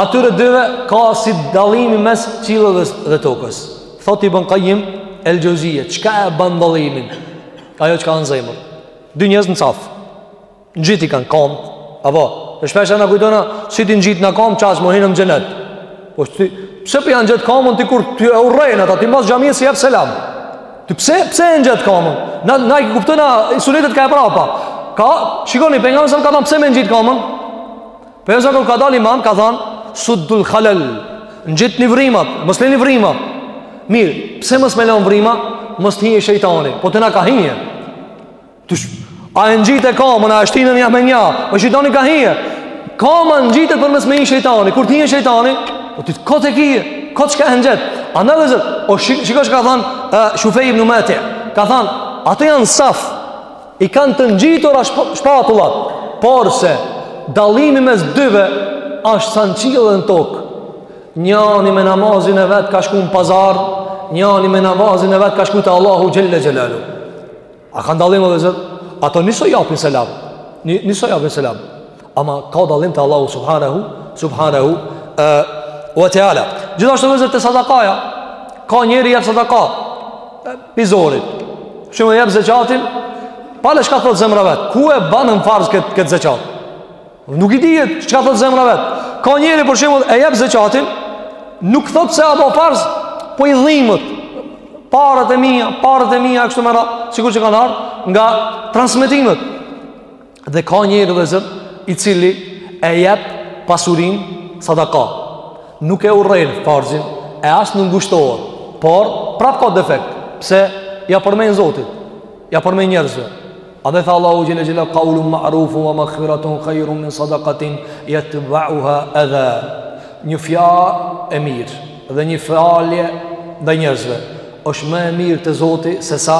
atyre dyve, ka si dallimi mes qiellave dhe tokës. Thotë Ibn Kajim el Xhevzije, çka e ban dallimin? Ajo çka ka në zemër? Dy njerëz në saf. Ngjit i kanë komt, apo e shpesh na kujtojna si t'i ngjitna komt ças po himë në xhenet. Po ti pse po ia ngjet komën ti kur ti e urren ata ti mas xhamie s'i jep selam. Ti pse, pse ia ngjet komën? Na na i kuptojna sunetet ka prapa. Ka shikoni pejgamberi sa ka thënë pse me ngjit komën? Pejgamberi ka dalë imam ka thënë suddul khalal. Ngjitni vrimat, mos leni vrima. Mirë, pse mos me lën vrima? Mos të hije shejtani, po te na ka hi. A e ngjite kamën, a e shtine nja me nja Po shejtani ka hi Kama ngjitet për mos me hi shejtani Kur të hije shejtani Po ti kot e ke, kot çka e ngjet Andaj vëllezër, o shiko çka ka than uh, Shufej ibn Mati Ka than, ata janë n'saf I kanë të ngjitura shpatullat Porse Dallimi mes dyve Ashtë sa në qiell dhe në tokë Njani me namazin e vetë ka shku në pazar Njani me namazin e vetë ka shku te Allahu xhele xhelaluhu A ka dallim o vëllezër? Ato njëso japin selam. Njëso japin selam. Ama ka dallim te Allahu subhanahu, subhanahu ue teala. Gjithashtu vëllezër te sadakaja, ka njeri jep sadaka, pi zorit, shumë e jep zeqatin, pale çka thot zemra vetë, ku e ban në farz këtë, këtë zeqat? Nuk i dihet çka thot zemra vet. Ka njëri për shembull e jep zakatin, nuk thot se s'a bo farz, po i dhimbet. Parat e mia, parat e mia kështu më ra, sikur që kanë ardhur nga transmetimet. Dhe ka njëri vëllezër i cili e jep pasurin sadaka. Nuk e urren farzin, e as nuk ngushtohet, por prap ka defekt. Pse ja përmend Zotit, ja përmend njerëzve. Edhe tha Allahu xhele xhelaluhu Kaulun ma'rufun wa maghfiratun khairun min sadakatin jetba'uha edha Një fjalë e mirë Dhe një falje ndaj njerëzve është më e mirë te Zoti Se sa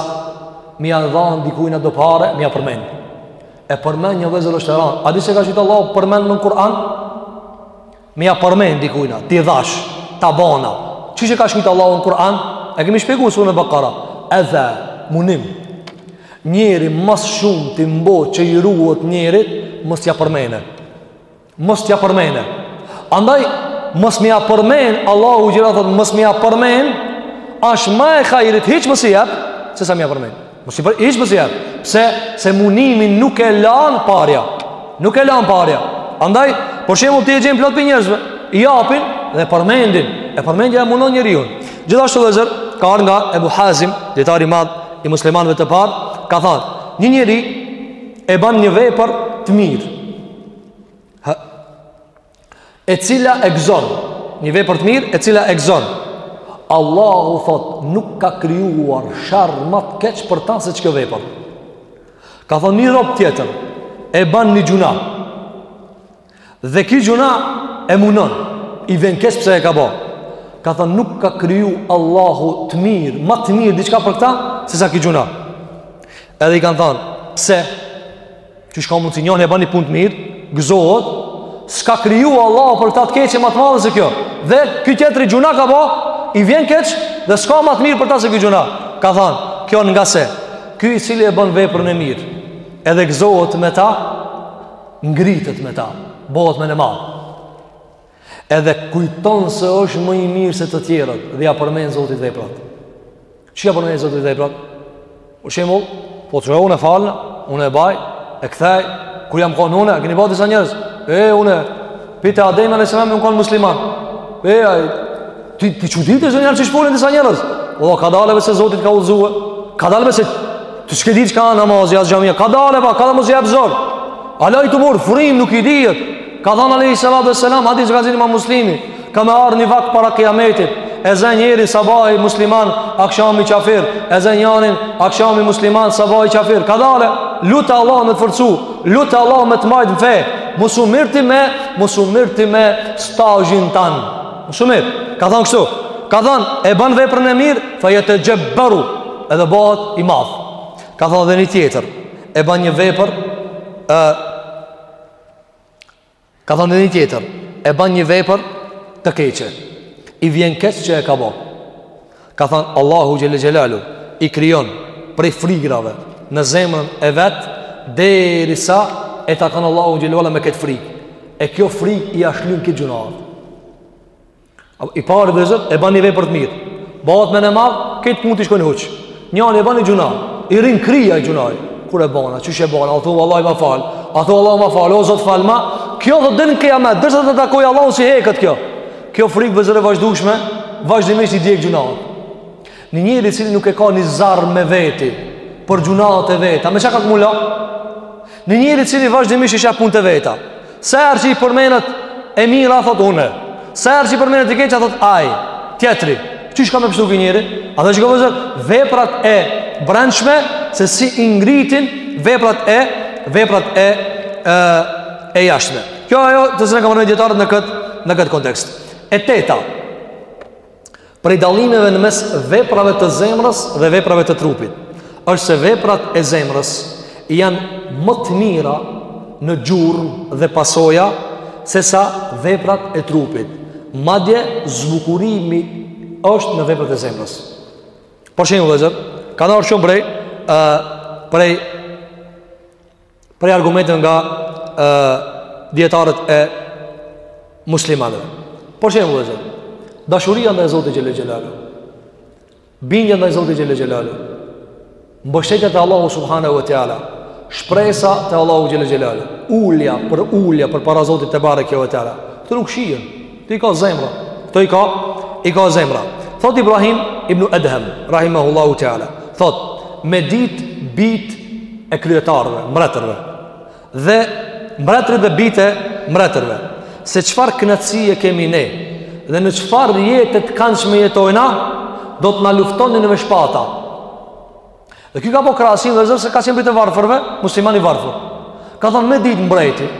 me ja dhanë dikujna do pare Me ja përmen E përmendja vëllezër është e ranë A di sa e ka qit Allahu përmendjen në Kur'an Me ja përmend dikujna, ti dhash, ta bana. Qysh e ka qujt Allahu në Kur'an? E kemi shpjeguar surën Bakara. Edha, munim. Njeri ma shumë të mos që i ruhet njerit, mos t'ja përmene. Mos t'ja përmene. Andaj mos me ja përmend Allahu xhele thot mos me ja përmend, asht ma e hajrit hiç mos i jap, se sa me ja përmend. Mos i bëj hiç mos i jap. Pse? Se munimin nuk e lan parja. Nuk e lan parja. Andaj, për shembull ti e gjen plot prej njerëzve, i japin dhe përmendin, e përmendja e mundon njeriun. Gjithashtu vëllezër ka ardhur nga Ebu Hazim, dijetar i madh i muslimanëve të parë, ka thënë, një njeri e bën një vepër të mirë. Ha, e cila e gëzon një vepër të mirë e cila e gëzon Allahu thot nuk ka krijuar sherr më të keq për ta se kjo vepër ka thënë një rob tjetër e bën një gjynah dhe ky gjynah e mundon i vjen keq pse e ka bë ka thënë nuk ka kriju Allahu të mirë më të mirë diçka për ta se sa ky gjynah edhe i kanë thënë pse Qysh ka mundësi njoni e ban ni punë të mirë, gëzohet, s'ka kriju Allahu për ta të keqe ma të madhe se kjo. Dhe ky tjetri gjynah ka ba, i vjen keq dhe s'ka ma të mirë për ta se ky gjynah. Ka thanë, kjo ngase ky i cili e bën veprën e mirë, edhe gëzohet me ta, ngritet me ta, bëhet mendjemadh. Edhe kujton se është më i mirë se të tjerët dhe ja përmend Zotit veprat. Qysh ja përmend Zotit veprat? Për shembull, po të unë falna, unë e baj, e kthej, kur jam kon unë, keni pa disa njerëz. E unë pi te Adem alejhi selam jam kon musliman. E ai Ti t'i çuditesh edhe janë çysh folin disa njerëz. O ka dalë vetë se Zoti t'ka udhëzu. Ka dalë vetë se ti s'ke dit çka namazi as xhamia. Ka dalë pa, ka dalë mos jep zor. Hala i tu marr frym nuk i dihet. Ka thënë alejhi salatu ve selam hadithin ka Imam Muslimi, ka me ardh një vakt para kiametit. E zë njerin sabahi musliman, akshami kafir. E zë njërin akshami musliman, sabahi kafir. Ka dalë lute Allahun me t'forcu, lute Allahun me t'majt n'fe. Mos u mirr ti me, mos u mirr ti me stazhin tand. Shumë mirë. Ka thënë kështu. Ka thënë, e bën veprën e mirë, fe jetexhebberu, edhe bëhet i madh. Ka thënë dhe një tjetër, e bën një vepër, e, ka thënë dhe një tjetër, e bën një vepër të keqe. I vjen keq që e ka bo. Ka thënë Allahu xhelle xhelalu i krijon prej frikave në zemrën e vet derisa e takon Allahu xhelle xhelalu me këtë frikë. E kjo frikë ia shlyn këtë gjynah. I pari vëllezër e bani vepër të mirë. Bëhet mendjemadh, këto punë t'i shkojnë huq. Njani e bani gjynah, i rrin n'kry ai gjynahi. Kur e bana, qysh e bana, a thua Allahi ma fal, a thua Allahi ma fal, o Zot falma, kjo dert deri n'kiamet, derisa ta takojë Allahun s'i heket kjo. Kjo frikë vllezër e vazhdushme, vazhdimisht i djeg gjynahet. Një njeri i cili nuk e ka një zarar me veti, për gjynahet e veta, me çka ka m'u la? Një njeri i cili vazhdimisht i sheh punët e veta. Sa herë që i përmenet e mira, thot une. Sa herë që i përmenet e keqja, thot ai, tjetri. Qysh ka me pshtu ky njeri? A dhe kjo vllezër, veprat e brendshme, se si i ngritin veprat e, veprat e, e e jashtme. Kjo ajo të cilën e kanë përmend dijetarët në këtë, në këtë kontekst. E teta, prej dallimeve në mes veprave të zemrës dhe veprave të trupit, është se veprat e zemrës janë më të mira në gjurmë dhe pasoja sesa veprat e trupit. Madje zbukurimi është në veprat e zemrës. Për shembull vllezër, ka ndonjëherë shumë prej, uh, prej Prej argumenteve nga ë dijetarët e muslimanëve. Për shembull, vllezër, dashuria ndaj Zotit Xhelel Xhelalu. Bindja ndaj Zotit xhel-le xhelaluhu. Mbështetja te Allahu subhanahu wa taala. Shpresa te Allahu xhel-le xhelaluhu. Ulja për ulja përpara Zotit tebareke ve teala. Këto nuk shihen. Këto i ka zemra. Këto i ka, i ka zemra. Thot Ibrahim ibn Edhem, rahimahullahu teala. Thot me ditë bijtë e kryetarëve, mbretërve. Dhe mbretërit dhe bijtë e mbretërve. Se çfarë kënaqësi e kemi ne dhe në çfarë jete t'kandshme jetojna, do të na luftonin me shpata. Dhe kjo ka po krahasim vllezër se ka qenë mbret i varfërve, muslimani i varfër. Ka thonë me ditë mbrejti,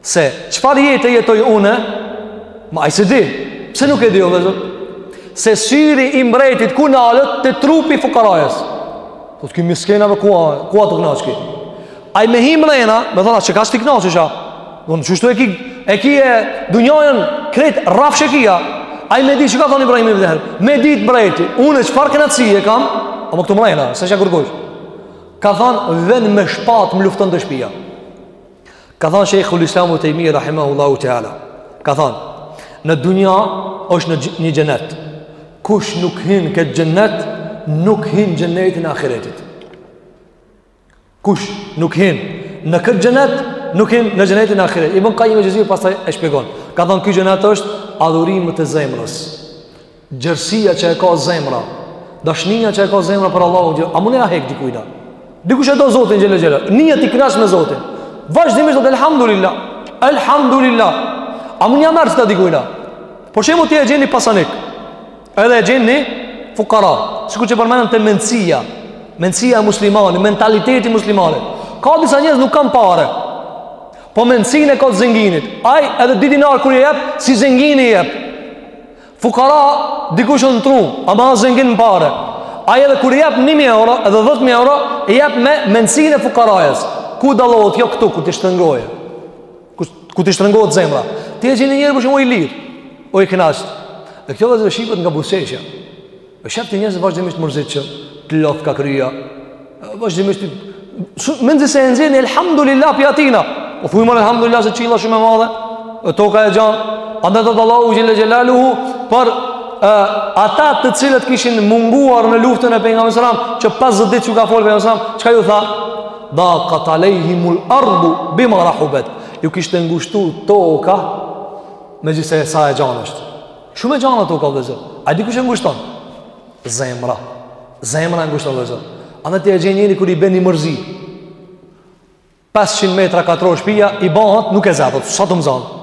se çfarë jete jetoj une, ama ai s'e di, pse nuk e di o vllezër, se syri i mbrejtit ku nalet te trupi i fukarajës. Thotë ky miskin ku, ku a tu knaq ky? Ai me hi mrena, me thonë çka osht knaqsia. Unë qeshtu e ki, e ki dunjanë krejt rrafsh e ki. Ai me ditë qysh ka thonë Ibrahim ibn Edhem. Me ditë mbrejti, unë çfarë knaqsie kam, ama këtu mrena, se që kërkush. Ka thonë, vjen me shpatë më lufton te shpia. Ka thonë Shejhul Islam ibn Tejmije, rahimahullahu teala. Ka thonë, në dunja është një xhenet. Kush nuk hin këtë xhenet, nuk hin xhenetin e ahiretit. Kush nuk hin në këtë xhenet, nuk hin në xhenetin e ahiret. Ibn Kajim el-Xhevzi pastaj e shpjegon. Ka thënë ky xhenet është adhurimet e zemrës. Gjersia që e ka zemra, dashnia që e ka zemra për Allahun, a mun ja hek dikujna? Dikush e do Zotin xhele xhelal. Nihet i knaq me Zotin. Vazhdimisht thotë elhamdulillah. Elhamdulillah. A mund ja merr qita dikujna? Për shembull ti e gjen ni pasanik. Edhe e gjen një fukara. Sikur që përmenëm te mendësia. Mendësia e muslimanit, mentaliteti i muslimanit. Ka disa njerëz nuk kanë pare. Po mendësinë e ka të zenginit. Ai, edhe dy dinar kur i jep, si zengini i jep. Fukara, dikush o n'tru, ama zengin në pare. Ai, edhe kur i jep 1.000 euro, edhe 10.000 euro, i jep me mendësinë e fukarajës. Ku dallohet kjo këtu, kur t'i shtrëngojë. ku kur t'i shtrëngohet zemra. Ti e gjen njeri për shembull i lirë, o i kënaqt. Dhe kjo vllezër shifet nga buzëqeshja. E shef ti njerëz vazhdimisht mërzitshëm, të lodh ka kryja. Vazhdimisht menzi se e nxjerr ni elhamdulillah pi atina. O po thuj more elhamdulillah se qilla shumë e madhe. E toka e gjan. Andaj thotë Allahu xhele xhelaluhu për e, ata të cilët kishin munguar në luftën e pejgamberit sallallahu alajhi wasallam që pesëdhjetë ditë s'u ka folë pejgamberi sallallahu alajhi wasallam çka ju tha Dakat alejhimul ardu bima rahubet Ju kishte ngushtu toka Me gjithë se sa e gjanë është Shumë e gjanë toka vllezër A di kush e ngushton? Zemra Zemra e ngushton vllezër Andaj ti e gjen njeri kur i bjen një mërzi 500 metra katror shpia I banet nuk e zë Thotë s'a tu m'zanë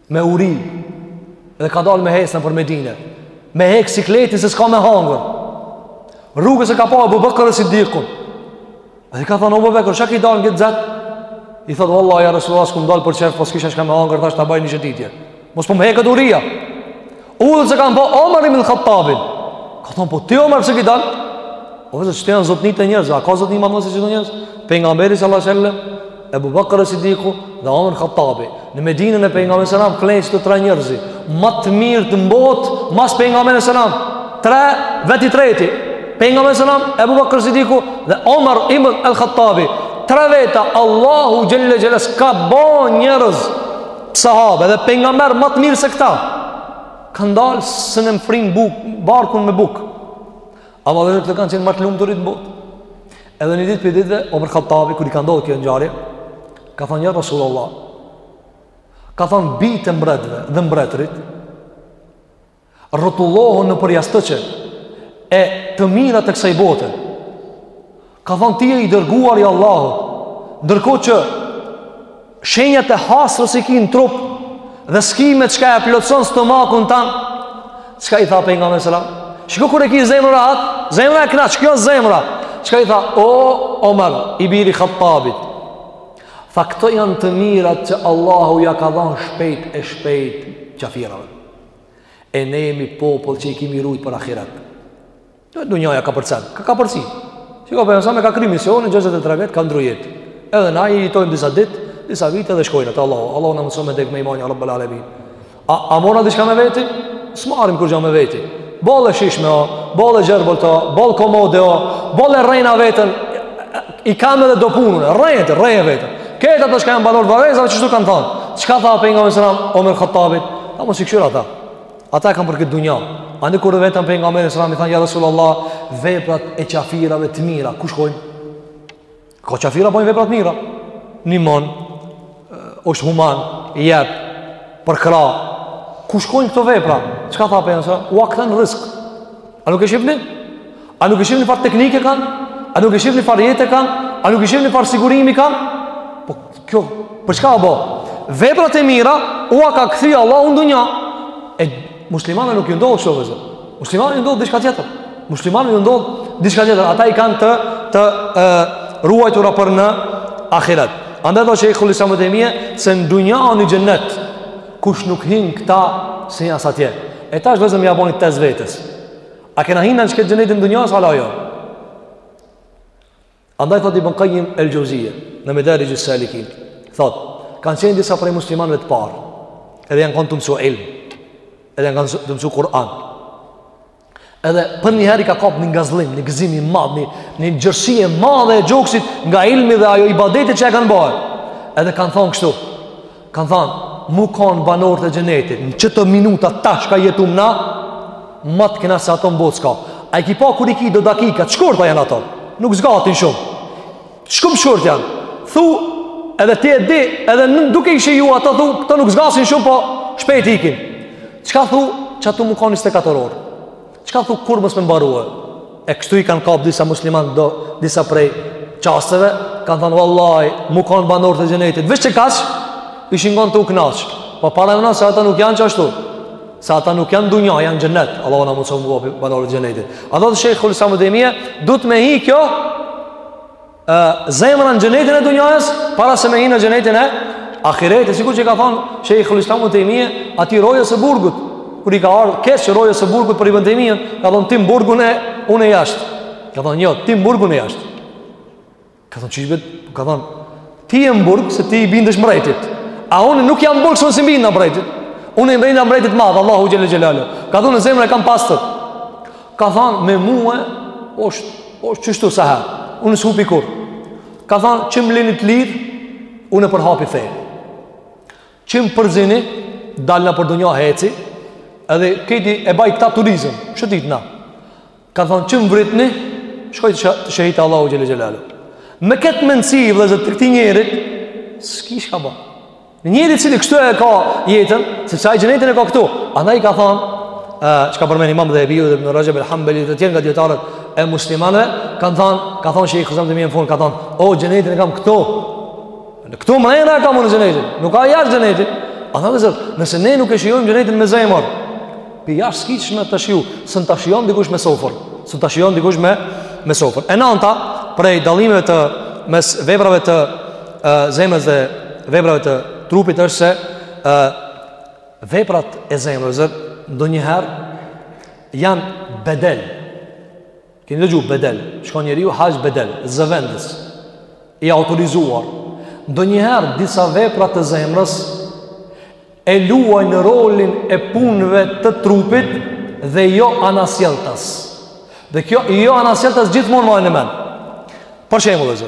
Me uri Dhe ka dalë me hec nëpër Medine Me hek sikletin se s'ka me hangër Rrugës e ka pa Ebu Bekër es-Sidikun Dhe ka thonë o Ebu Bekër Ça ki dalë në këtë nxet I thotë vallah ja Resulullah s'kum dalë për qefë Po s'kisha çka me hangër Thash ta baj një shëtitje Mos po më heket uria Udhës e kanë pa Omar ibn Khattabin. Ka thonë, po ti Omar pse ki dalë? O vllazën, qeta janë zotni të njerëz, a ka zotni ma shumë se qeta njerëz? Pejgamberi salallahu alejhi selem, Ebu Bakër Sidiku dhe Omar Khattabi. Në Medinën e Pejgamberit alejhi selam, klenë qeta tre njerëzit ma të mirët n'botë, mas Pejgamberit alejhi selam. Tre, vet i treti. Pejgamberi alejhi selam, Ebu Bakër Sidiku dhe Omar ibn el Khattabi. Tre veta, Allahu xhele xhelaluhu s'ka bo njerëz, sahabe dhe pejgamberë më të mirë se këta kanë dalë se në frin bukë, barkun me bukë. Apo edhe këta kanë qenë më të lumturit në botë. Edhe një ditë prej ditëve Omer Khattabi kur i ka ndodhur kjo ngjarje, ka thënë ja Rasulullah. Ka thënë bijtë e mbretërve dhe mbretërit rrotullohen nëpër jastëqe e të mira të kësaj bote. Ka thonë ti je i dërguari i Allahut, ndërkohë që shenjat e hasrës i ki në trup dhe s'ki me çka e plotëson stomakun tand, çka i tha Pejgamberi alejhi selam? Shiko kur e ki zemrën rahat, zemra e knaqt, kjo zemra, çka i tha, o Omer, i biri i Khattabit, tha këto janë të mirat që Allahu ja ka dhanë shpejt e shpejt qafirave. E ne jemi popull që i kemi rujt për ahiret. Dunjaja kapërcen, ka kapërcy. Pejgamberi alejhi selam e ka kry misionin, 23 vjet, ka ndrru jetë. Edhe na i jetojmë disa ditë, disa vite dhe shkojna te Allahu. Allahu na mundësoftë me dek me iman, ja Rabbel alemin. A, a morëm diçka me veti? S'marrim kurgjo me veti. Boll e shijshme o, boll e gjelbërt o, boll komode o, boll e rrejna veten. I kam edhe do punë, rreje, rreje veten. Këta çka janë banorë të varrezave, qështu kanë thanë. Çka i tha Pejgamberi alejhi selam Omer Khattabit? Tha mos i këqyr ata. Ata e kanë për këtë dunja. Andaj kur e vetën Pejgamberin alejhi selam, i thanë, ja Rasul Allah, veprat e qafirave të mira, ku shkojnë? Ka qafira, bojnë vepra të mira. Nimon, është human, i jep, përkrah, ku shkojnë këto vepra? Çka tha Pejgamberi alejhi selam? Ua kthen në rrisk. A nuk e shifni? A nuk e shifni farë teknike kanë? A nuk e shifni farë jete kanë? A nuk e shifni farë sigurimi kanë? Po, kjo, për çka a bo? Veprat e mira, ua ka kthy Allahu n'dunja. E, Muslimanëve nuk ju ndodh kështu vllazën. Muslimanëve ju ndodh diçka tjetër. Muslimanëve ju ndodh diçka tjetër. Ata i kanë të të e, ruajtura për në ahiret. Andaj thotë shejhul islam Ibn Tejmije se në dunja o ni xhenet kush nuk hin këtu s'hin as atje. E tash vllazën me ja bo ni test vetes. A kena hi në qet xhenetin n'dunja a hala jo? Andaj thot Ibn Kajjim el-Xheuzije në Medarixh es-Salikin, thot, kanë qenë disa prej muslimanëve të parë, edhe janë kanë tu mësu ilm, edhe janë kanë tu mësu Kur'an. Edhe përnjëherë i ka kap një ngazllim, një gëzim i madh, një, një gjërësi e madhe e gjoksit nga ilmi dhe ajo ibadete që e kanë bërë. Edhe kanë thonë kështu, Kanë thanë, me u kanë banorët e xhenetit, në qëto minuta tash ka jetum na, ma të kënaq se ato n'botë s'ka. A i ki pa kur i ki do dakika, të shkurta janë ato, nuk zgatin shumë. Të shkumë shkurt janë. Thu, edhe ti e di, edhe në, duke i shiju ato, thu, këto nuk zgasin shumë, po shpejt ikin. Çka thu, qato me u kanë 24 orë. Çka thu kur mos me mbarue. E kështu i kanë kap disa musliman do disa prej çasteve, kanë thanë vallahi, me u kanë banorët e xhenetit. Veç qikaq ishin kanë tu u knaq. Po paramendo se ata nuk janë qashtu. Se ata nuk janë dunja, janë xhenet. Allahu na mundësoftë me u ba banorë të xhenetit. A do të shejhul islam Tejmije, duhet me hi kjo zemra në xhenetin e dunjës para se me hi në xhenetin e ahiretit. Sikur që ka thënë Shejhul Islam ibn Tejmije, atij rojës së burgut, kur i ka ardh keq rojës së burgut për Ibn Tejmijen, ka thënë ti n'burg e unë jashtë. Ka thënë jo, ti n'burg unë jashtë. Ka thënë qysh ka thënë ti je n'burg se ti i bindesh mbretit. A unë nuk jam n'burg se s'i bindna mbretit. Unë i mbretit t'madh, Allahu xhel-le xhelaluhu. Ka thënë zemrën e kam pastër. Ka thënë me mua është është qështu saher. Unë s'hupi kurr. Ka thënë qi m'lini të lirë, unë e përhapi fenë. Qi m'përzini, dal nëpër dunja heci, edhe këti e baj këta turizëm, shëtitna. Ka thënë qi m'vritni, shkoj të shehid te Allahu xhel-le xhelaluhu. Me këtë mendsi vllezër këtij njerit, s'ki çka ba. Njerit cili kështu e ka jetën, sepse aj xhenetin e ka këtu. Andaj ka thon, çka përmend Imam Dhehebiu dhe Ibn Rexheb el-Hanbeli dhe të tjerë nga dijetarët e muslimanëve, kanë thon, ka thon se i xham të mirë fund, ka thon, "Unë xhenetin e kam këtu." Unë këtu mrena e kam unë xhenetin. Nuk ka jashtë xhenetin. A thonë se nëse ne nuk e shijojmë xhenetin me zemër, pi jashtë s'ki qysh me ta shiju, s'un ta shijon dikush me sofër, s'un ta shijon dikush me me sofër. E nanta, prej dallimeve ndërmjet veprave të zemrës dhe veprave të trupit është se ë veprat e zemrës ndonjëherë janë bedel. Keni dëgju bedel, shkon njeriu haxh bedel, zëvendës i autorizuar. Ndonjëherë disa vepra të zemrës e luajnë rolin e punëve të trupit dhe jo anasjelltas. Dhe kjo jo anasjelltas gjithmonë mbane në mend. Për shembull,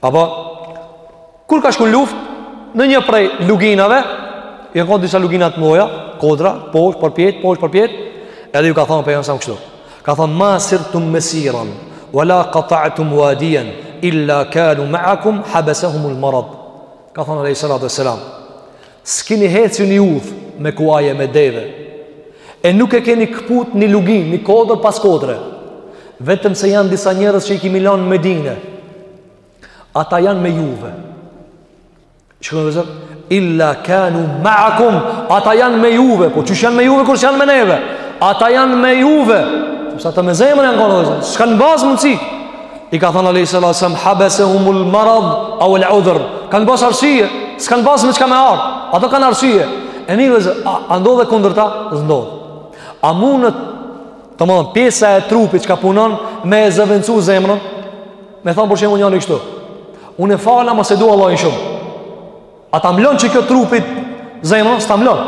Apo, kur ka shku n'luftë, në një prej luginave, jinë konë disa lugina t'mdhaja, kodra, posht, përpjet, posht, përpjet, edhe ju ka thonë pejgamberi a.s. kështu. Ka thonë, ma sirtum mesiran, wala katatum wadijen, illa kanu meakum, habesehumul marad. Ka thonë, alejhi salatu ve selam. S'kini hecë një udhë me kuaj e me deve, e nuk e keni këput një luginë, një kodër pas kodre, vetëm se janë disa njerëz që i kimi lanë n'Medine, ata janë me juve. Shikoni vëllezër, illa kanu ma'akum, ata janë me juve, po qysh janë me juve, kur s'janë me neve, ata janë me juve, se ata me zemër janë konë vëllezër, s'kanë pas mundësi, I ka thënë alejhi salatu ve selam habasahumul marad aw al udhr. Kan pas arsye, s'kan pas me çka me ardh. Ato kanë arsye. E mirë vëllezër, a, a ndodh e kundërta? S'ndodh. A mundet, domethënë, pjesa e trupit çka punon, me e zëvendësu zemrën, me thanë për shembull njani kështu. Unë e fala, ama s'e du Allahin shumë. A ta mlon që kjo trupi zemrën, s'ta mlon.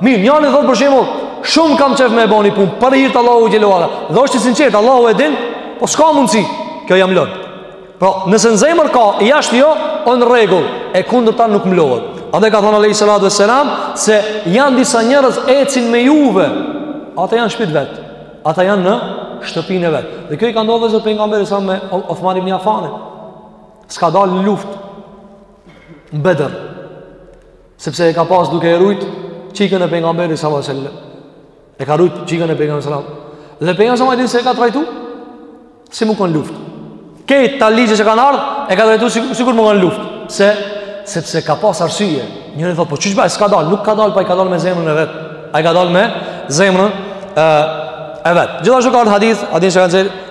Mirë, njëri thot për shembull, shumë kam qejf me e bo ni punë për hir të Allahu xhele ve ala Dhe është i sinqert, Allahu e din, po s'ka mundsi. Kjo ja mlon. Pra, nëse në zemër ka, jashtë jo, o në rregull, e kundërta nuk mlohet. Andaj ka thonë alejhi salatu ve selam, se janë disa njerëz ecin me juve, ata janë n'shpi t'vet, ata janë në shtëpinë e vet. Dhe kjo i ka ndodh vëllezër pejgamberit a.s. me Othman ibni Afan, s'ka dalë në luftë, në Bedër sepse e ka pas duke e rujt çikën e pejgamberit sallallahu alaihi wasallam e ka rujt çikën e pejgamberit sallallahu alaihi wasallam dhe pejgamberi sallallahu alaihi wasallam se e ka trajtu si me konë n'luft krejt ta ligje që kanë ardhë e ka trajtu si, sikur me konë n'luft pse sepse ka pas arsye njëri thot po qysh baj s'ka dal nuk ka dal po ai ka dal me zemrën e vet ai ka dal me zemrën e, e vet gjithashtu ka ardhur hadith hadith që kanë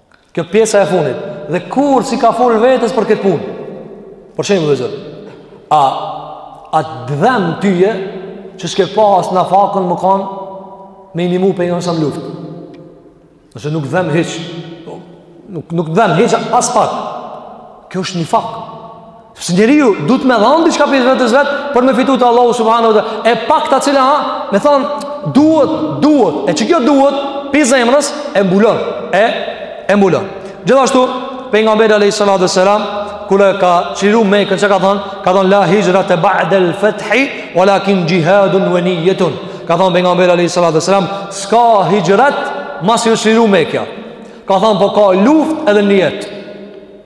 Kjo pjesa e fundit dhe kurrë s'i ka fol vetes për këtë punë. Për shembull, vëllezër. A a të dhem ty që s'ke pa nafakën me kanë me i nimu pejgamberit a.s. n'luft nëse nuk t'dhem hiç nuk, nuk t'dhem hiç as pak kjo është nifak Se njeriu duhet me dhanë diçka prej vetes vet për me fitu te Allahu subhanahu ve teala e pakta cila me thonë duhet, duhet e që kjo duhet prej zemrës e mbulon e, e mbulon gjithashtu pejgamberi alejhi salatu ve selam kur e ka çliru Mekën çka ka thonë ka thonë la hixhrete ba'del fethi ve lakin xhihadun ve nijetun ka thonë pejgamberi alejhi salatu ve selam s'ka hixhret masi u çliru Meka ka thonë po ka luft edhe nijet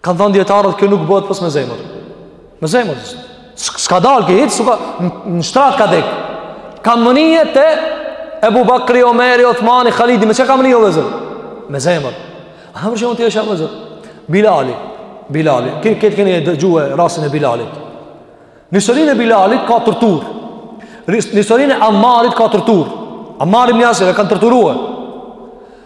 Kanë thënë dijetarët kjo nuk bëhet pos me zemër. Me zemër. S'ka dalë ky hiç, në shtrat ka dek. Ka mrri te Ebu Bakri, Omeri, Othmani, Khalidi, me çka ka mrri vëllezër? Me zemër. A për shembull tash vëllezër, Bilali, Bilali. Këtë këtë keni dëgjue rastin e Bilalit? Në historinë e Bilalit ka torturë. Në historinë e Ammarit ka torturë. Ammar ibn Yasir e kanë torturuar.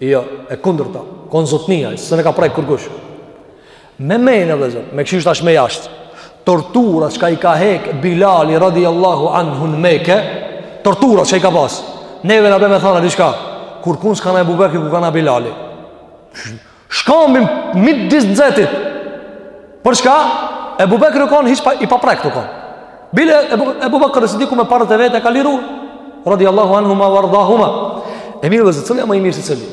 Jo, e kundërta, konë zotnia, s'e ka prek kërkush. Me men, vllezër, me këshishtë ashtë me jashtë, tortura çka i ka hek Bilali radiallahu anhu në Meke, tortura çka i ka pas, neve na bon me thanë diçka, kurkun s'kanë Ebu Bekri, ku kanë Bilali. Shkambin midis nxetit, për çka, Ebu Bekri u konë, i paprekt u konë. Bile Ebu Bekër es-Sidiku me paret e veta e ka liru radiallahu anhuma ve erdahuma E mirë vllezër cilli a ma i mirë se cilli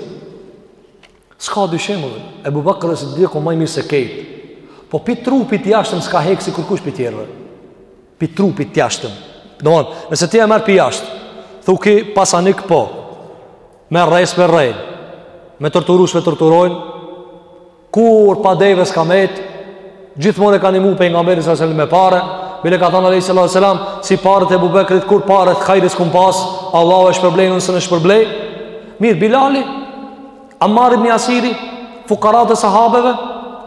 S'ka dyshim që Ebu Bekër es-Sidiku ma i mirë se krejt Po pi trupit jashtëm s'ka hekë si kërkush pi tjerëve Pi trupit jashtëm Domethonë, nëse ti e merr pi jashtë Thu ky pasanik po Me rreh s'më rrehin Me torturu s'më torturojnë Kurrë pa deve s'ka met Gjithmon e ka nimu Pejgamberin alejhi selam me pare Bile ka thonë alejhi salatu selam Si paret e Ebu Bekrit kurrë pare të hajrit s'kum pas Allahu e shpërblen unë s'un e shpërblej Mirë Bilali Amar ibn Jasiri Fukarat e sahabeve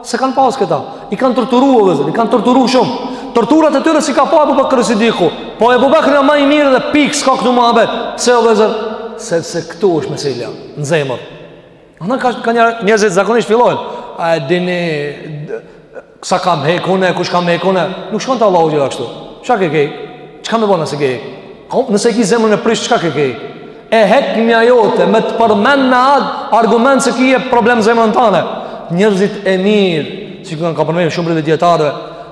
S'e kanë pas këta I kanë torturu o vllezër I kanë torturu shumë Torturat e tyre s'i ka pa Ebu Bekr Sidiku Po Ebu Bekri a ma i mirë dhe pikë s'ka këtu muhabet Pse o vllezër Se, se këtu është meselja Në zemër Aa ka ka njerëz që zakonisht fillojnë, a e dini sa kam hek unë kush kam hek unë nuk shkon te Allahu xhele kshtu. Çka ke hek? Çka me bo nëse ke hek? Nëse ki zemrën e prisht çka ke hek? E hek mjafton me të përmend me dal argument se ki problem zemrën tane. Njerëzit e mirë, si ka përmen shumë prej dijetarëve,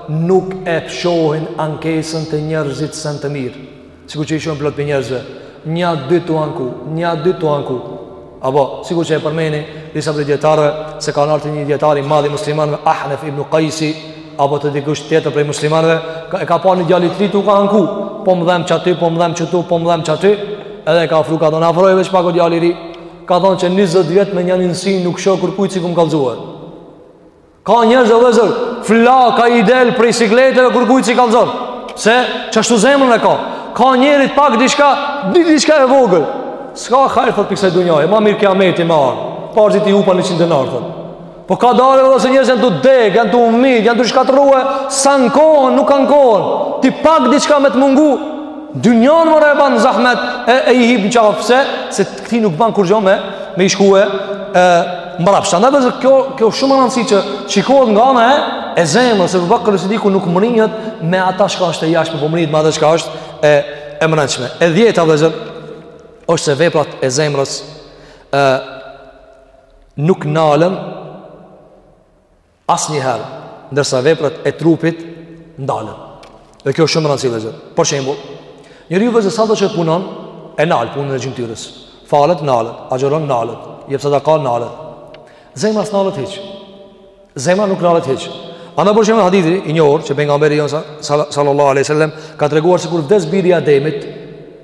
nuk e shohin ankesën te njerëzit sen të mirë. Sikur që i shohim plot pi njerëzve Nja dy tu anku Nja dy tu anku Apo, sikur që e përmenin Disa prej dijetarëve Se kanë ardh te një dijetar i madh i muslimanve Ahnef ibn Kajsi Apo te dikush tjetër prej muslimanve ka, E ka pa një djalë t'ri tu u ka anku Po më dhem qaty, po më dhem qetu, po më dhem qaty Edhe e ka afru, ka thonë Afroju veç pak o djal i ri Ka thonë qe 20 vjet me njanin sy Nuk shoh kërkujt s'i kum kallzuar Ka njerëz vllezër, flaka i del prej sikleteve kurkujt s'i kallzon. Pse qashtu zemrën e ka. Ka njeri pak diçka, ni diçka e vogël. S'ka hajr thot pi ksaj dunjaje, ma mirë kijameti me ardh. Parzi ti hupa 100 dinar thot. Po kadale vlla se njerëz janë tu dek, janë tu u myt, janë tu u shkatrrue, sa kohën nuk kanë kohën. Ti pak diçka me të mungu. Dynjan marë e ban zahmet e e i hip në qafë, pse? Se ti nuk ban kurgjo me me i shkue Mbrapsht, andaj vllezër kjo, kjo shumë rëndësi që shikohet nga ana e, e zemrës, se Ebu Bekër es-Sidiku nuk mrrihet me ata çka është e jashtme, po mrrihet me ata çka është e, e mrenshme. E dhjeta vllezër, është se veprat e zemrës e, nuk nalen Asnjëherë, ndërsa veprat e trupit ndalen. Dhe kjo është shumë rëndësi vëllezër. Për shembull, njeriu, vëllezër, sado që punon, e nal punën e gjymtyrës. Falet nalet, agjëron nalet, jep sadaka nalet. Zemra s'nalet hiç. Zemra nuk nalet hiç. Andaj për shembull hadithi i njohur, që pejgamberi jonë, sallallahu aleyhi sallam, ka treguar se kur vdes biri i Ademit,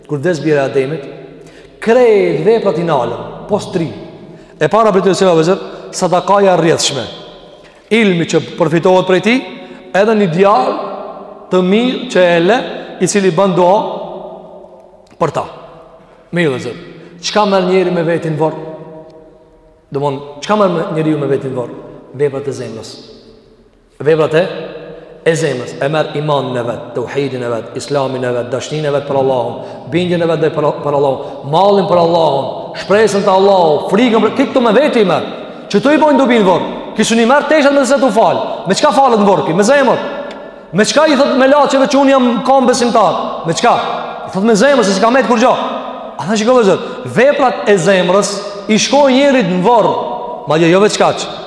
kur vdes biri i Ademit, krejt veprat i nalen, pos tri, E para prej të cilave, vëllezër, sadakaja e rrjedhshme. Ilmi që përfitohet prej tij, edhe një djalë të mirë që e le, i cili ban dua për ta. Mirë, vëllezër, çka merr njeri me veti n'vorr? Domethonë, çka merr njeriu me veti n'vorr? Veprat e zemrës. Veprat e e zemrës, e merr imanin e vet, teuhidin e vet, islamin e vet, dashninë e vet për Allahun, bindjen e vet për për Allahun, mallin për Allahun, shpresën te Allahu, frikën prej, këto me veti merr. Këto i bojnë dobi n'vorr. Ti s'mun i marr teshat me të se të falë. Me çka falet në vorr ky? Me zemër. Me çka i thotë melaqeve që unë jam kon besimtar? Me çka? I thotë me zemër, se s'ka met kurrgjo. Andaj, vëllezër, veprat e zemrës i shkojnë njerit në vorr. Madje jo, jo veç kaq.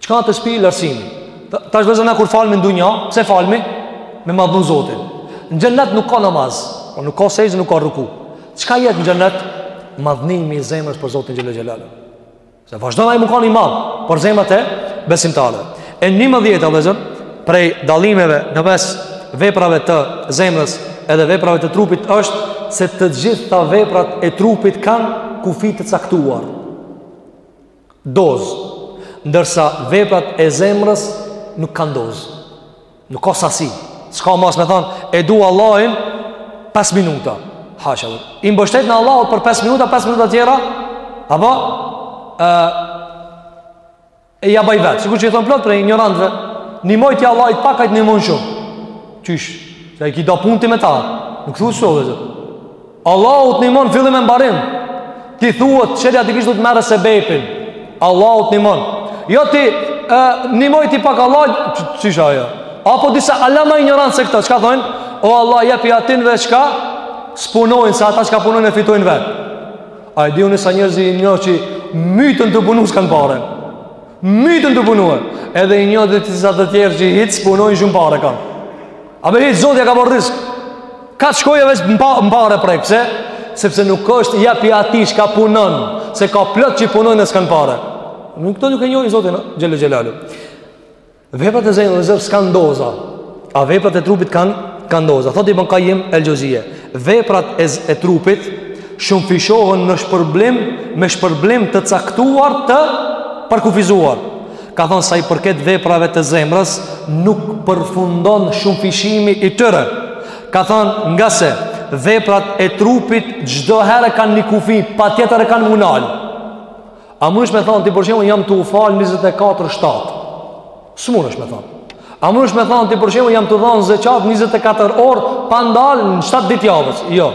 Çka? Tesbih, lartësimi. Tash, vëllezër, na kur falmi në dunja, pse falmi? Me madhnu Zotin. Në xhennet nuk ka namaz, po nuk ka sexhde, nuk ka ruku. Çka jet në xhennet? Madhnimi i zemrës për Zotin xhele xhelaluhu. Se vazhdon ai me kon i madh për zemrat e besimtarëve. E njëmbëdhjeta, vëllezër, prej dallimeve në mes veprave të zemrës edhe veprave të trupit është se të gjitha veprat e trupit kanë kufi të caktuar. dozë, ndërsa veprat e zemrës nuk kanë dozë. Nuk ka sasi. S'ka mas me thanë, e du Allahin 5 minuta. Hasha, i mbështetna Allahut për 5 minuta, 5 minuta tjera, apo, e, e ia baj vetë. Sikur që i thonë plot prej injorantëve, nimoji ti Allahit pak, ai të nimon shumë. Qysh, se i ki da punët ti me ta, nuk thu ashtu, vëllezër. Allahu të nimon fillim e mbarim. Ti thua të çelja ti kish do të merre sebepin. Allahu të nimon. Jo ti e, nimoj ti pak Allah, ç'asht ajo. Apo disa hala ma injorantë se këta, çka thonë? O Allah, jepi atynve çka s'punojnë, se ata çka punojnë e fitojnë vet. A e di unë sa njerëz i njoh që myten tu punu, s'kanë pare. Myten tu punu. Edhe i njoh disa të tjerë që hiç s'punojnë, shumë pare kanë. A be hiç Zoti ja ka bo rrisk Ka të shkojë veç mba, pare prek Pse? Sepse nuk është jepi atij çka punon Se ka plot që punojnë e s'kanë pare Nu, këta nuk e njojnë Zotin xhele xhelaluhu Veprat e zemrës, vëllezër, s'kanë doza A veprat e trupit kanë kan doza Thot Ibn Kajim el-Xhevzije Veprat e, e trupit shumëfishohen në shpërblim Me shpërblim të caktuar të përkufizuar Ka thanë sa i përket veprave të zemrës, nuk përfundon shumëfishimi i tyre. Ka thanë ngase veprat e trupit çdo herë kanë një kufi, patjetër e kanë m'u nal. A mundesh me thanë, ti për shembull, jam tu u falë 24-7. S'mundesh me thanë. A mundesh me thanë, ti për shembull, jam tu dhanë zeqat 24 orë, pa ndalë në 7 ditë javës. Jo.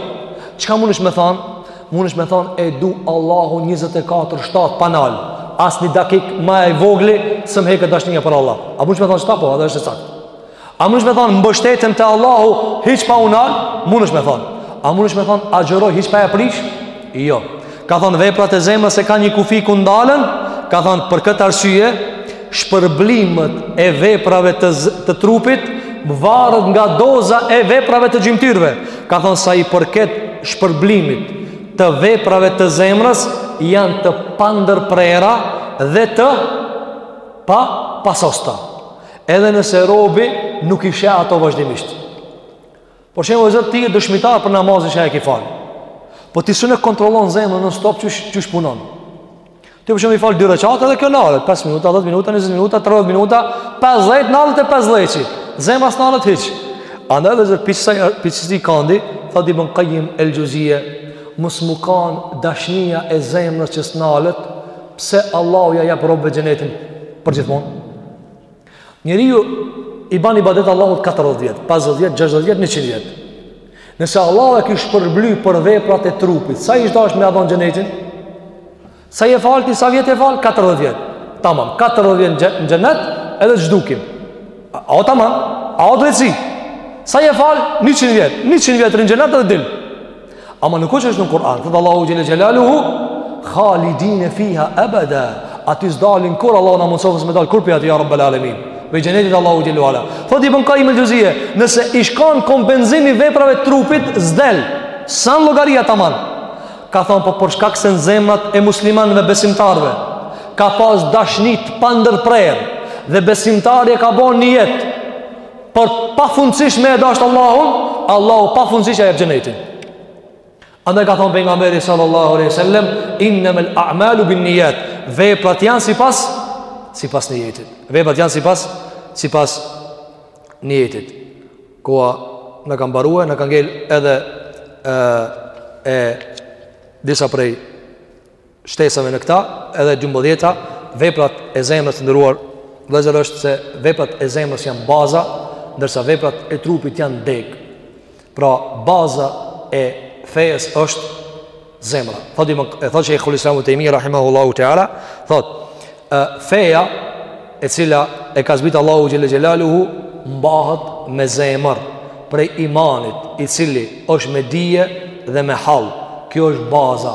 Çka mundesh me thanë? Mundesh me thonë e du Allahun 24-7 pa nal As një dakik ma e vogli S'më heket dashnija për Allah A mundesh me thonë qeta po edhe është e sakt A mundesh me thonë mbështetem te Allahu Hiç pa u nal Mundesh me thonë A mundesh me thonë agjëroj hiç pa e prish Jo Ka thonë veprat e zemrës s'e kanë një kufi ku ndalen Ka thonë për këtë arsye shpërblimet e veprave të, të trupit varet nga doza e veprave të gjymtyrëve. Ka thënë sa i përket shpërblimit të veprave të zemrës janë të pandërprera dhe të pa pasosta. Edhe nëse robi nuk i sheh ato vazhdimisht. Për shembull vllezër ti je dëshmitar për namazin që e ki falë. Po ti s'un e kontrollon zemrën non stop qysh punon. Ti për shembull i fal 2 reqate edhe kjo nalet. 5 minuta, 10 minuta, 20 minuta, 30 minuta, 50 nalet e 50 që. Zemra s'nalet hiç. Andaj vllezër pisësi kandi, thot Ibn Kajim el Xhevzije, mos mu kanë dashnija e zemrës që s'nalet, pse Allahu ja jep robëve xhenetin përgjithmonë. Njeriu i ban ibadet Allahut 40 vjet, 50 vjet, 60 vjet, 100 vjet. Nëse Allahu e kish shpërbly për veprat e trupit, sa ish dasht me ja dhon xhenetin? Sa je fal ti, sa vjet je fal? 40 vjet. Tamam, 40 vjet në xhenet, edhe zhdukim. A o tamam, a o drejtësi? Sa je fal? 100 vjet, 100 vjet në xhenet edhe dil. Ama nuk është në Kur'an. Thot Allahu xhelle xhelaluhu khalidin fiha abada. Aty s'dalin kurrë Allahu na mundësoftë mos me dal kurrë pej aty ya rabbal alamin. Pej xhenetit Allahu xhelle wala. Thot Ibn Kajim el-Xhevzije, nëse i shkon kompenzimi veprave të trupit s'del. San llogaria tamam. Ka thon po për shkak se në zemrat e muslimanëve besimtarëve ka pas dashni të pandërprerë dhe besimtari e ka bon nijet Por pafundësisht me e dashtë Allahun, Allahu pafundësisht ia jep xhenetin. Andaj ka thonë Pejgamberi sallallahu aleyhi sallem, innemel a'malu bin-nijat, veprat janë sipas, sipas nijetit. Veprat janë sipas, sipas nijetit. Koha na ka mbarue, na kanë ngel edhe e, e disa prej shtesave në këta edhe e dymbëdhjeta veprat e zemrës të nderuar vllezër është se veprat e zemrës janë baza ndërsa veprat e trupit janë degë pra baza e fejes është zemra thot, e thot shejhul islam Ibn Tejmije rahimahullahu teala thot Feja e cila e ka zbrit Allahu xhele xhelaluhu mbahet me zemër prej imanit i cili është me dije dhe me hal kjo është baza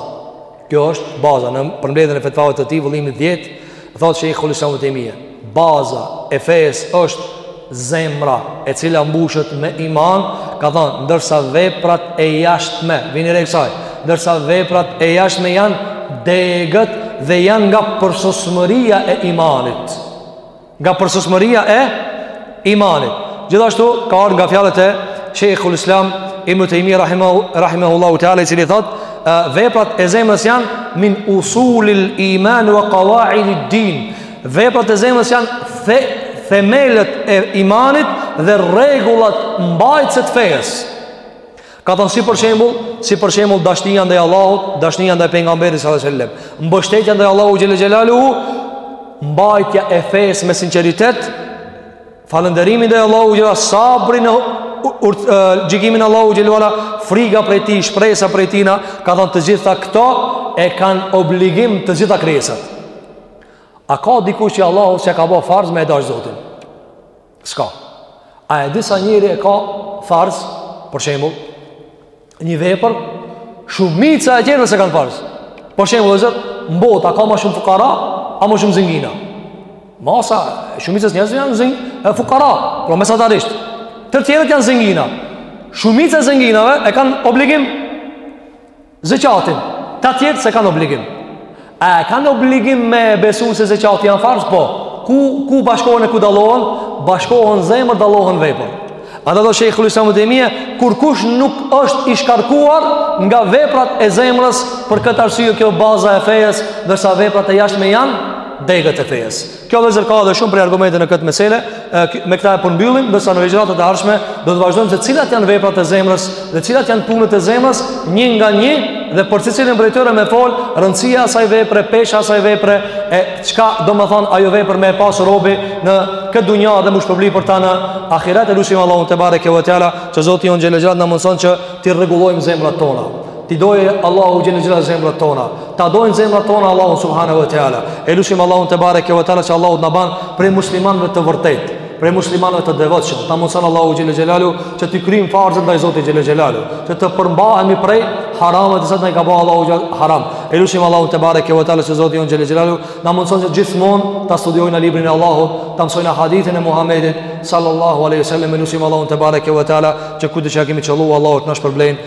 kjo është baza në përmbledhjen e fetvave të tij vëllimit dhjetë thotë Shejhul Islam Ibn Tejmije baza e fejes është Zemra, e cila mbushet me iman, ka thënë, ndërsa veprat e jashtme, vini re kësaj, ndërsa veprat e jashtme janë degët dhe janë nga përsosmëria e imanit. Nga përsosmëria e imanit. Gjithashtu ka ardhur nga fjalët e Sheikhul Islam Ibn Taymiyyah rahimahu rahimahullahu taala i cili thotë veprat e zemrës janë min usulil iman wa qawaidid din Veprat e zemrës janë the, themelet e imanit dhe rregullat mbajtëse të fesë. Ka thënë si për shembull, si për shembull dashnia ndaj Allahut, dashnia ndaj pejgamberit sallallahu alajhi wasallam, mbështetja ndaj Allahut xhele xhelaluhu, mbajtja e fesë me sinqeritet, falënderimi ndaj Allahut xhele, sabri në gjykimin e Allahut xhele ve ala, friga prej tij, shpresa prej tina, ka thënë të gjitha këto e kanë obligim të gjitha krijesat. A ka dikush që Allahu s'ja ka bo farz me e dash Zotin? S'ka. A e disa njëri e ka farz, për shembull, një vepër, shumica e tjerëve s'e kanë farz. Për shembull, sot, n'botë a ka ma shumë fukara, a ma shumë zingina. Masa shumica e njerëzve janë zing, e fukara, por mesatarisht. Të tjerët janë zingina. Shumica e zinginave e kanë obligim Zeqatin, të tjerët s'e kanë obligim. A e kanë obligim me besu se zeqati janë farz? Po, ku, ku bashkohen e ku dallohen? Bashkohen n'zemër, dallohen n'vepër. Ka thonë Shejhul Islam Ibn Tejmije, kurkush nuk është i shkarkuar nga veprat e zemrës, për këtë arsye kjo baza e fejes, ndërsa veprat e jashtme janë, degët e fejes. Kjo vëllezër ka edhe shumë prej argumenteve në këtë mesele, me këta e përmbyllim, ndërsa në ligjëratat e ardhshme, do të vazhdojmë se cilat janë veprat e zemrës dhe cilat janë punët e zemrës, një nga një, dhe për secilin prej tyre me folë, rëndësia asaj vepre, pesha asaj vepre, e çka do me thonë ajo vepër me e pasë robi në këtë dunja dhe m'u shpërbly për ta në ahiret, e lusim Allahun tebareke ve teala, që Zoti jonë xhele xhelaluhu na mundëson që t'i rregullojmë zemrat tona. T'i dojë Allahu xhele xhelaluhu zemrat tona Ta dojnë zemrat tona Allahun subhanehu ve teala E lusim Allahun tebareke ve teala që Allahu të na ban Prej muslimanve të vërtetë Prej muslimanve të devotshëm T'na mundëson Allahu xhele xhelaluhu Që t'i kryjmë farzet ndaj Zotit xhele xhelaluhu Që të përmbahemi prej harameve Të cilat na i ka ba Allahu xhele haram E lusim Allahun tebareke ve teala që Zoti jonë xhele xhelaluhu Na mundëson që gjithmonë Ta studiojna librin e Allahut Ta mësojna hadithin e Muhammedit Sallallahu aleyhi sallam E lusim Allahun tebareke ve teala Që këtë që kemi qëllu Allahu të na shpërblen